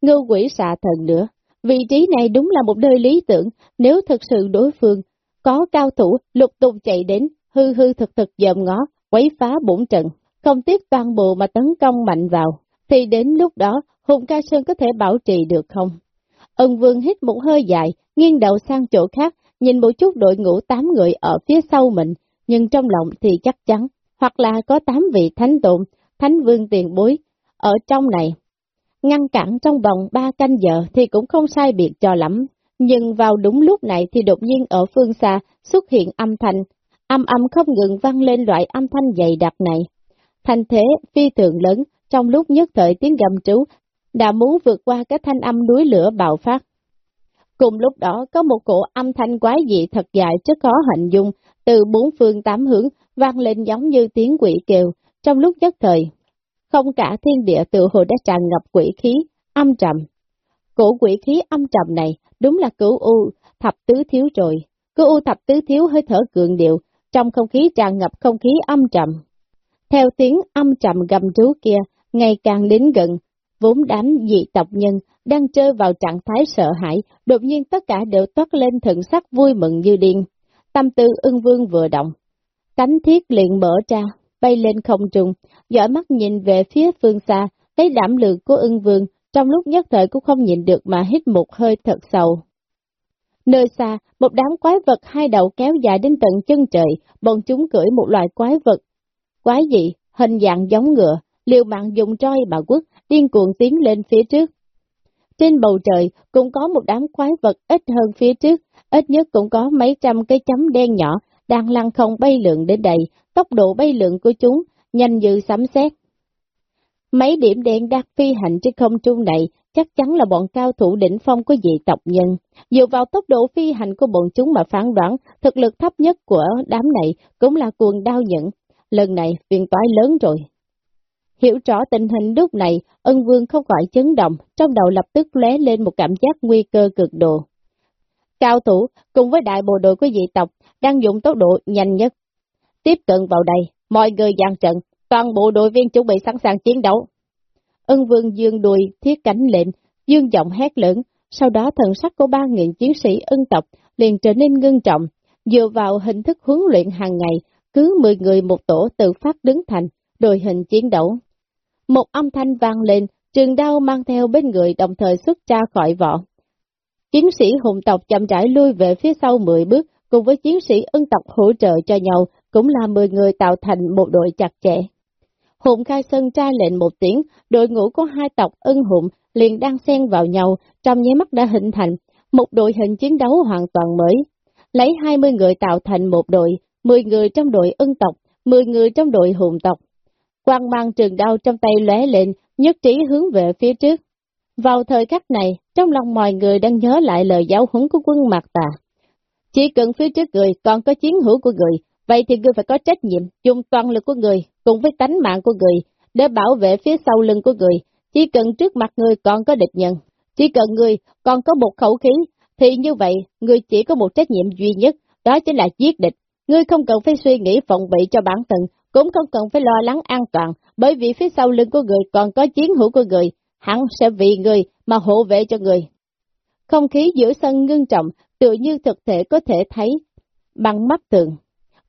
Ngưu quỷ xạ thần nữa, vị trí này đúng là một nơi lý tưởng, nếu thực sự đối phương có cao thủ lục tục chạy đến, hư hư thực thực dòm ngó, quấy phá bổn trận, không tiếc toàn bộ mà tấn công mạnh vào. thì đến lúc đó Hùng Ca Sơn có thể bảo trì được không? Ân Vương hít một hơi dài, nghiêng đầu sang chỗ khác, nhìn một chút đội ngũ tám người ở phía sau mình, nhưng trong lòng thì chắc chắn, hoặc là có tám vị thánh tụng, thánh vương tiền bối, ở trong này. Ngăn cản trong vòng ba canh giờ thì cũng không sai biệt cho lắm, nhưng vào đúng lúc này thì đột nhiên ở phương xa xuất hiện âm thanh, âm âm không ngừng vang lên loại âm thanh dày đặc này. Thành thế phi thường lớn, trong lúc nhất thời tiếng gầm trú, đã muốn vượt qua cái thanh âm núi lửa bạo phát. Cùng lúc đó có một cổ âm thanh quái dị thật dài rất khó hình dung, từ bốn phương tám hướng vang lên giống như tiếng quỷ kêu, trong lúc nhất thời. Không cả thiên địa tự hồ đã tràn ngập quỷ khí, âm trầm. Cổ quỷ khí âm trầm này đúng là cửu u thập tứ thiếu rồi. Cửu u thập tứ thiếu hơi thở cường điệu, trong không khí tràn ngập không khí âm trầm. Theo tiếng âm trầm gầm rú kia, ngày càng đến gần, vốn đám dị tộc nhân đang chơi vào trạng thái sợ hãi, đột nhiên tất cả đều toát lên thần sắc vui mừng như điên. Tâm tư ưng vương vừa động, cánh thiết liền mở ra, bay lên không trung, dõi mắt nhìn về phía phương xa, thấy đảm lượng của ưng vương, trong lúc nhất thời cũng không nhìn được mà hít một hơi thật sâu. Nơi xa, một đám quái vật hai đầu kéo dài đến tận chân trời, bọn chúng cưỡi một loài quái vật. Quái dị, hình dạng giống ngựa, liều mạng dùng roi bà quốc, điên cuồng tiến lên phía trước. Trên bầu trời cũng có một đám quái vật ít hơn phía trước, ít nhất cũng có mấy trăm cái chấm đen nhỏ đang lăn không bay lượn đến đây, tốc độ bay lượn của chúng nhanh như sấm sét. Mấy điểm đen đang phi hành trên không trung này chắc chắn là bọn cao thủ đỉnh phong của dị tộc nhân. Dựa vào tốc độ phi hành của bọn chúng mà phán đoán, thực lực thấp nhất của đám này cũng là cuồng đao nhẫn. Lần này phiền toái lớn rồi. Hiểu rõ tình hình lúc này, ân vương không khỏi chấn động, trong đầu lập tức lóe lên một cảm giác nguy cơ cực độ. Cao thủ cùng với đại bộ đội của dị tộc đang dùng tốc độ nhanh nhất. Tiếp cận vào đây, mọi người dàn trận, toàn bộ đội viên chuẩn bị sẵn sàng chiến đấu. Ân vương dương đùi thiết cánh lệnh, dương giọng hét lớn, sau đó thần sắc của ba nghìn chiến sĩ ân tộc liền trở nên ngưng trọng, dựa vào hình thức huấn luyện hàng ngày, cứ 10 người một tổ tự phát đứng thành, đội hình chiến đấu. Một âm thanh vang lên, trường đao mang theo bên người đồng thời xuất ra khỏi vỏ. Chiến sĩ hùng tộc chậm rãi lui về phía sau 10 bước, cùng với chiến sĩ ân tộc hỗ trợ cho nhau, cũng là 10 người tạo thành một đội chặt chẽ. Hùng khai sơn tra lệnh một tiếng, đội ngũ của hai tộc ân hùng liền đang xen vào nhau, trong nháy mắt đã hình thành một đội hình chiến đấu hoàn toàn mới. Lấy 20 người tạo thành một đội, 10 người trong đội ân tộc, 10 người trong đội hùng tộc. Quang mang trường đao trong tay lóe lên, nhất trí hướng về phía trước. Vào thời khắc này, trong lòng mọi người đang nhớ lại lời giáo huấn của quân Mạc Tà. Chỉ cần phía trước người còn có chiến hữu của người, vậy thì người phải có trách nhiệm dùng toàn lực của người cùng với tánh mạng của người để bảo vệ phía sau lưng của người. Chỉ cần trước mặt người còn có địch nhân, chỉ cần người còn có một khẩu khí, thì như vậy người chỉ có một trách nhiệm duy nhất, đó chính là giết địch. Ngươi không cần phải suy nghĩ phòng bị cho bản thân, cũng không cần phải lo lắng an toàn, bởi vì phía sau lưng của người còn có chiến hữu của người, hắn sẽ vì người mà hộ vệ cho người. Không khí giữa sân ngưng trọng, tự như thực thể có thể thấy bằng mắt tường,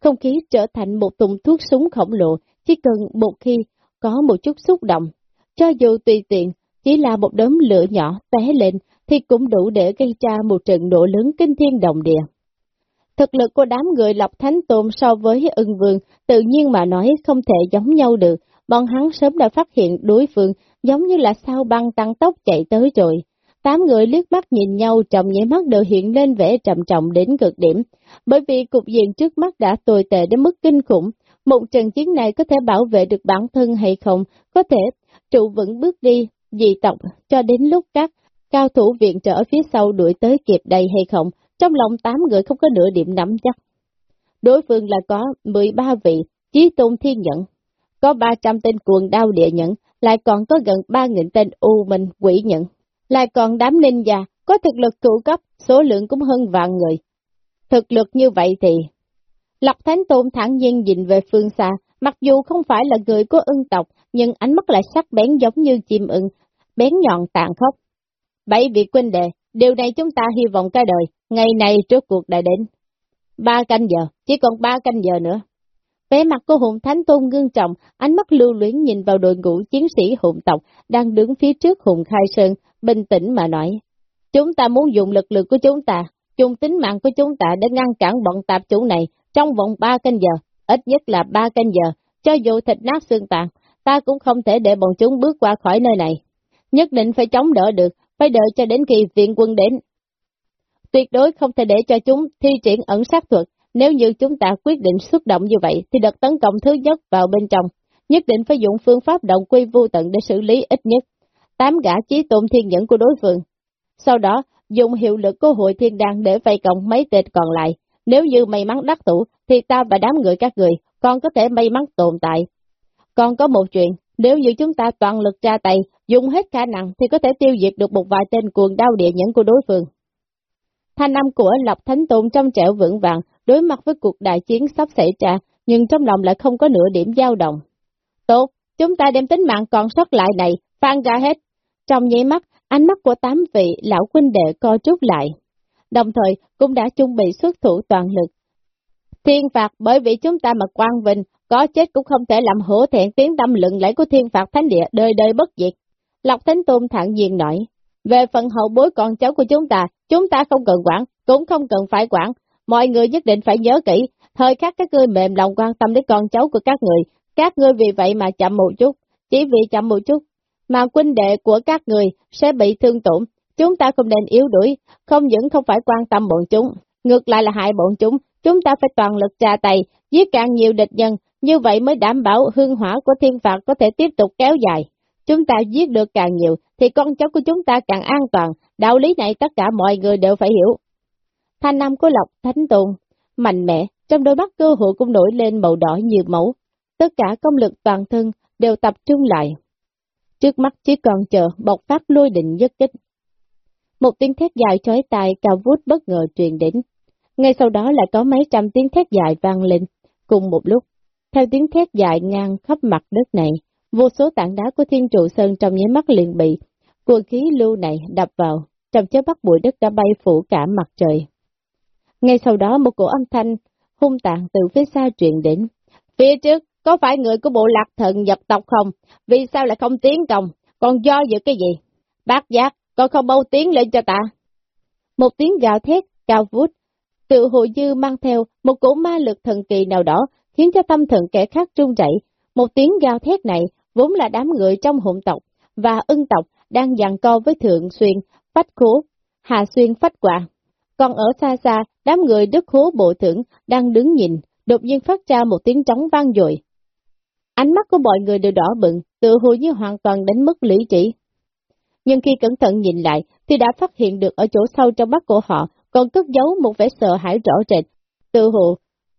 Không khí trở thành một tùng thuốc súng khổng lồ, chỉ cần một khi có một chút xúc động, cho dù tùy tiện, chỉ là một đốm lửa nhỏ té lên thì cũng đủ để gây ra một trận nổ lớn kinh thiên động địa. Thực lực của đám người lọc Thánh Tôn so với ưng vương, tự nhiên mà nói không thể giống nhau được, bọn hắn sớm đã phát hiện đối phương giống như là sao băng tăng tốc chạy tới rồi. Tám người liếc mắt nhìn nhau trong nháy mắt đều hiện lên vẻ trầm trọng đến cực điểm, bởi vì cục diện trước mắt đã tồi tệ đến mức kinh khủng. Một trận chiến này có thể bảo vệ được bản thân hay không, có thể trụ vững bước đi, dị tộc, cho đến lúc các cao thủ viện trợ phía sau đuổi tới kịp đây hay không, trong lòng tám người không có nửa điểm nắm chắc. Đối phương là có 13 vị, chí tôn thiên nhẫn, có 300 tên cuồng đao địa nhẫn, lại còn có gần 3.000 tên u minh quỷ nhẫn, lại còn đám ninja, có thực lực cựu cấp, số lượng cũng hơn vạn người. Thực lực như vậy thì... Lộc Thánh Tôn thẳng nhiên nhìn về phương xa, mặc dù không phải là người của ưng tộc, nhưng ánh mắt lại sắc bén giống như chim ưng, bén nhọn tàn khốc. Bảy vị quân đệ, điều này chúng ta hy vọng cả đời, ngày này trước cuộc đã đến. Ba canh giờ, chỉ còn ba canh giờ nữa. Vẻ mặt của hùng thánh tôn ngưng trọng, ánh mắt lưu luyến nhìn vào đội ngũ chiến sĩ hùng tộc đang đứng phía trước hùng khai sơn, bình tĩnh mà nói. Chúng ta muốn dùng lực lượng của chúng ta, dùng tính mạng của chúng ta để ngăn cản bọn tạp chủ này trong vòng 3 canh giờ, ít nhất là 3 canh giờ, cho dù thịt nát xương tàn, ta cũng không thể để bọn chúng bước qua khỏi nơi này. Nhất định phải chống đỡ được, phải đợi cho đến khi viện quân đến. Tuyệt đối không thể để cho chúng thi triển ẩn sát thuật, nếu như chúng ta quyết định xuất động như vậy, thì đợt tấn công thứ nhất vào bên trong, nhất định phải dùng phương pháp động quy vô tận để xử lý ít nhất tám gã chí tôn thiên nhẫn của đối phương. Sau đó, dùng hiệu lực của hội thiên đăng để vây cộng mấy tên còn lại. Nếu như may mắn đắc thủ, thì ta và đám người các người còn có thể may mắn tồn tại. Còn có một chuyện, nếu như chúng ta toàn lực ra tay, dùng hết khả năng thì có thể tiêu diệt được một vài tên cuồng đau địa nhẫn của đối phương. Thanh âm của Lộc Thánh Tôn trong trẻo vững vàng, đối mặt với cuộc đại chiến sắp xảy ra, nhưng trong lòng lại không có nửa điểm dao động. Tốt, chúng ta đem tính mạng còn sót lại này, phan ra hết. Trong nháy mắt, ánh mắt của tám vị lão huynh đệ co rút lại. Đồng thời, cũng đã chuẩn bị xuất thủ toàn lực. Thiên phạt bởi vì chúng ta mà quan vinh, có chết cũng không thể làm hổ thẹn tiếng tâm lượng lẫy của thiên phạt thánh địa đời đời bất diệt. Lộc Thánh Tôn thẳng nhiên nói, về phần hậu bối con cháu của chúng ta, chúng ta không cần quản, cũng không cần phải quản, mọi người nhất định phải nhớ kỹ, thời khắc các ngươi mềm lòng quan tâm đến con cháu của các người, các ngươi vì vậy mà chậm một chút, chỉ vì chậm một chút, mà huynh đệ của các người sẽ bị thương tổn, chúng ta không nên yếu đuổi, không những không phải quan tâm bọn chúng, ngược lại là hại bọn chúng, chúng ta phải toàn lực trà tay, giết càng nhiều địch nhân, như vậy mới đảm bảo hương hỏa của thiên phạt có thể tiếp tục kéo dài. Chúng ta giết được càng nhiều, thì con cháu của chúng ta càng an toàn, đạo lý này tất cả mọi người đều phải hiểu. Thanh năm của Lộc Thánh Tôn mạnh mẽ, trong đôi mắt cơ hội cũng nổi lên màu đỏ nhiều mẫu, tất cả công lực toàn thân đều tập trung lại. Trước mắt chỉ còn chờ bộc phát lôi định nhất kích. Một tiếng thét dài trói tai cao vút bất ngờ truyền đến. Ngay sau đó lại có mấy trăm tiếng thét dài vang lên, cùng một lúc. Theo tiếng thét dài ngang khắp mặt đất này, vô số tảng đá của thiên trụ sơn trong nháy mắt liền bị cuồng khí lưu này đập vào, trong chớp bắt bụi đất đã bay phủ cả mặt trời. Ngay sau đó một cổ âm thanh hung tàn từ phía xa truyền đến. Phía trước, có phải người của bộ lạc thần nhập tộc không? Vì sao lại không tiến công? Còn do dự cái gì? Bác giác, con không bâu tiếng lên cho ta. Một tiếng gào thét, cao vút, tự hồ dư mang theo một cổ ma lực thần kỳ nào đó, khiến cho tâm thần kẻ khác trung chảy. Một tiếng gào thét này vốn là đám người trong hỗn tộc và ưng tộc đang dàn co với thượng xuyên, phách khố, hà xuyên phách quả. Còn ở xa xa, đám người đức khố bộ thưởng đang đứng nhìn, đột nhiên phát ra một tiếng trống vang dội. Ánh mắt của mọi người đều đỏ bừng, tự hồ như hoàn toàn đánh mất lý trí. Nhưng khi cẩn thận nhìn lại, thì đã phát hiện được ở chỗ sâu trong mắt của họ còn cất giấu một vẻ sợ hãi rõ rệt. Tự hồ,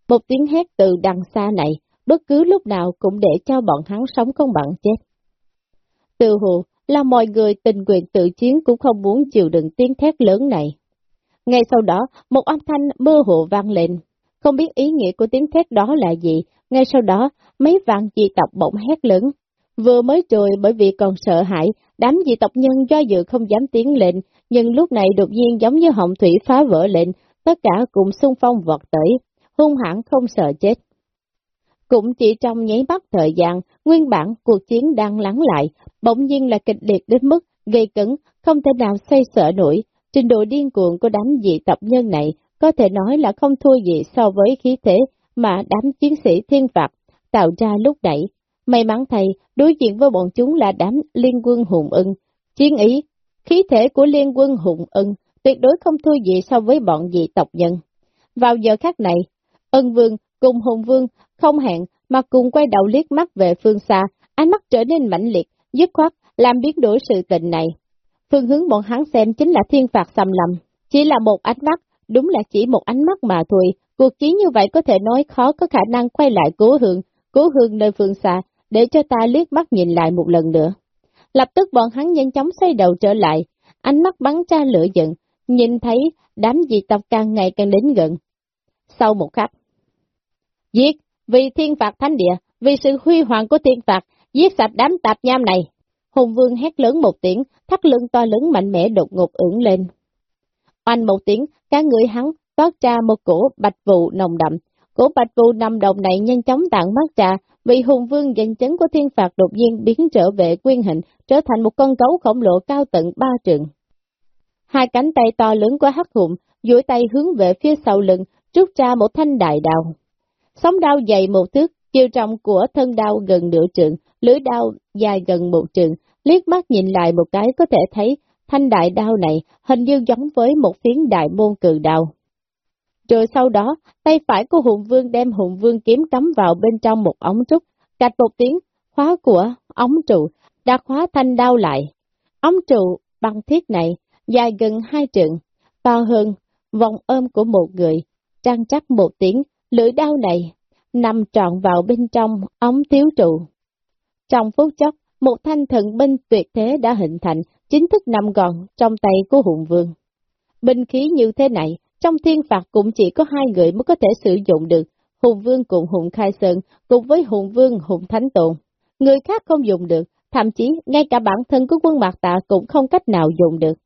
một tiếng hét từ đằng xa này, bất cứ lúc nào cũng để cho bọn hắn sống không bằng chết. Tự hồ là mọi người tình nguyện tự chiến cũng không muốn chịu đựng tiếng thét lớn này. Ngay sau đó, một âm thanh mơ hồ vang lên. Không biết ý nghĩa của tiếng thét đó là gì, ngay sau đó, mấy vạn dị tộc bỗng hét lớn. Vừa mới trồi bởi vì còn sợ hãi, đám dị tộc nhân do dự không dám tiến lên, nhưng lúc này đột nhiên giống như họng thủy phá vỡ lên, tất cả cùng xung phong vọt tới, hung hãn không sợ chết. Cũng chỉ trong nháy mắt thời gian, nguyên bản cuộc chiến đang lắng lại, bỗng nhiên là kịch liệt đến mức gây cứng, không thể nào xây sợ nổi. Trình độ điên cuồng của đám dị tộc nhân này có thể nói là không thua gì so với khí thế mà đám chiến sĩ thiên phạt tạo ra lúc nãy. May mắn thầy, đối diện với bọn chúng là đám liên quân hùng ưng. Chiến ý, khí thể của liên quân hùng ưng tuyệt đối không thua gì so với bọn dị tộc nhân. Vào giờ khác này, ân vương cùng hùng vương không hẹn mà cùng quay đầu liếc mắt về phương xa, ánh mắt trở nên mãnh liệt, dứt khoát, làm biến đổi sự tình này. Phương hướng bọn hắn xem chính là thiên phạt xâm lầm, chỉ là một ánh mắt, đúng là chỉ một ánh mắt mà thôi, cuộc chiến như vậy có thể nói khó có khả năng quay lại cố hương, cố hương nơi phương xa, để cho ta liếc mắt nhìn lại một lần nữa. Lập tức bọn hắn nhanh chóng xoay đầu trở lại, ánh mắt bắn ra lửa giận, nhìn thấy đám dị tộc càng ngày càng đến gần. Sau một khắc, giết, vì thiên phạt thánh địa, vì sự huy hoàng của thiên phạt, giết sạch đám tạp nham này. Hùng vương hét lớn một tiếng, thắt lưng to lớn mạnh mẽ đột ngột ưỡng lên. Oanh một tiếng, cả người hắn toát ra một cổ bạch vụ nồng đậm, Cổ bạch vụ nằm đồng này nhanh chóng tạng mắt ra, vì hùng vương danh chấn của thiên phạt đột nhiên biến trở về quyên hình, trở thành một con gấu khổng lồ cao tận ba trường. Hai cánh tay to lớn của hắc hùng, duỗi tay hướng về phía sau lưng, rút ra một thanh đại đào. Sóng đao dày một thước, chiều trọng của thân đao gần nửa trượng, lưỡi đao dài gần một trượng, liếc mắt nhìn lại một cái có thể thấy thanh đại đao này hình như giống với một phiến đại môn cự đao. Rồi sau đó, tay phải của hùng vương đem hùng vương kiếm cắm vào bên trong một ống trúc, cạch một tiếng, khóa của ống trụ, đã khóa thanh đao lại. Ống trụ bằng thiết này, dài gần hai trượng, to hơn vòng ôm của một người, trang chắc một tiếng, lưỡi đao này nằm trọn vào bên trong ống thiếu trụ. Trong phút chốc, một thanh thần binh tuyệt thế đã hình thành, chính thức nằm gọn trong tay của hùng vương. Binh khí như thế này, trong thiên phạt cũng chỉ có hai người mới có thể sử dụng được, hùng vương cùng hùng khai sơn, cùng với hùng vương hùng thánh tồn. Người khác không dùng được, thậm chí ngay cả bản thân của quân mạc tạ cũng không cách nào dùng được.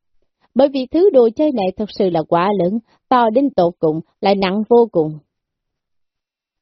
Bởi vì thứ đồ chơi này thật sự là quá lớn, to đến tột cùng, lại nặng vô cùng.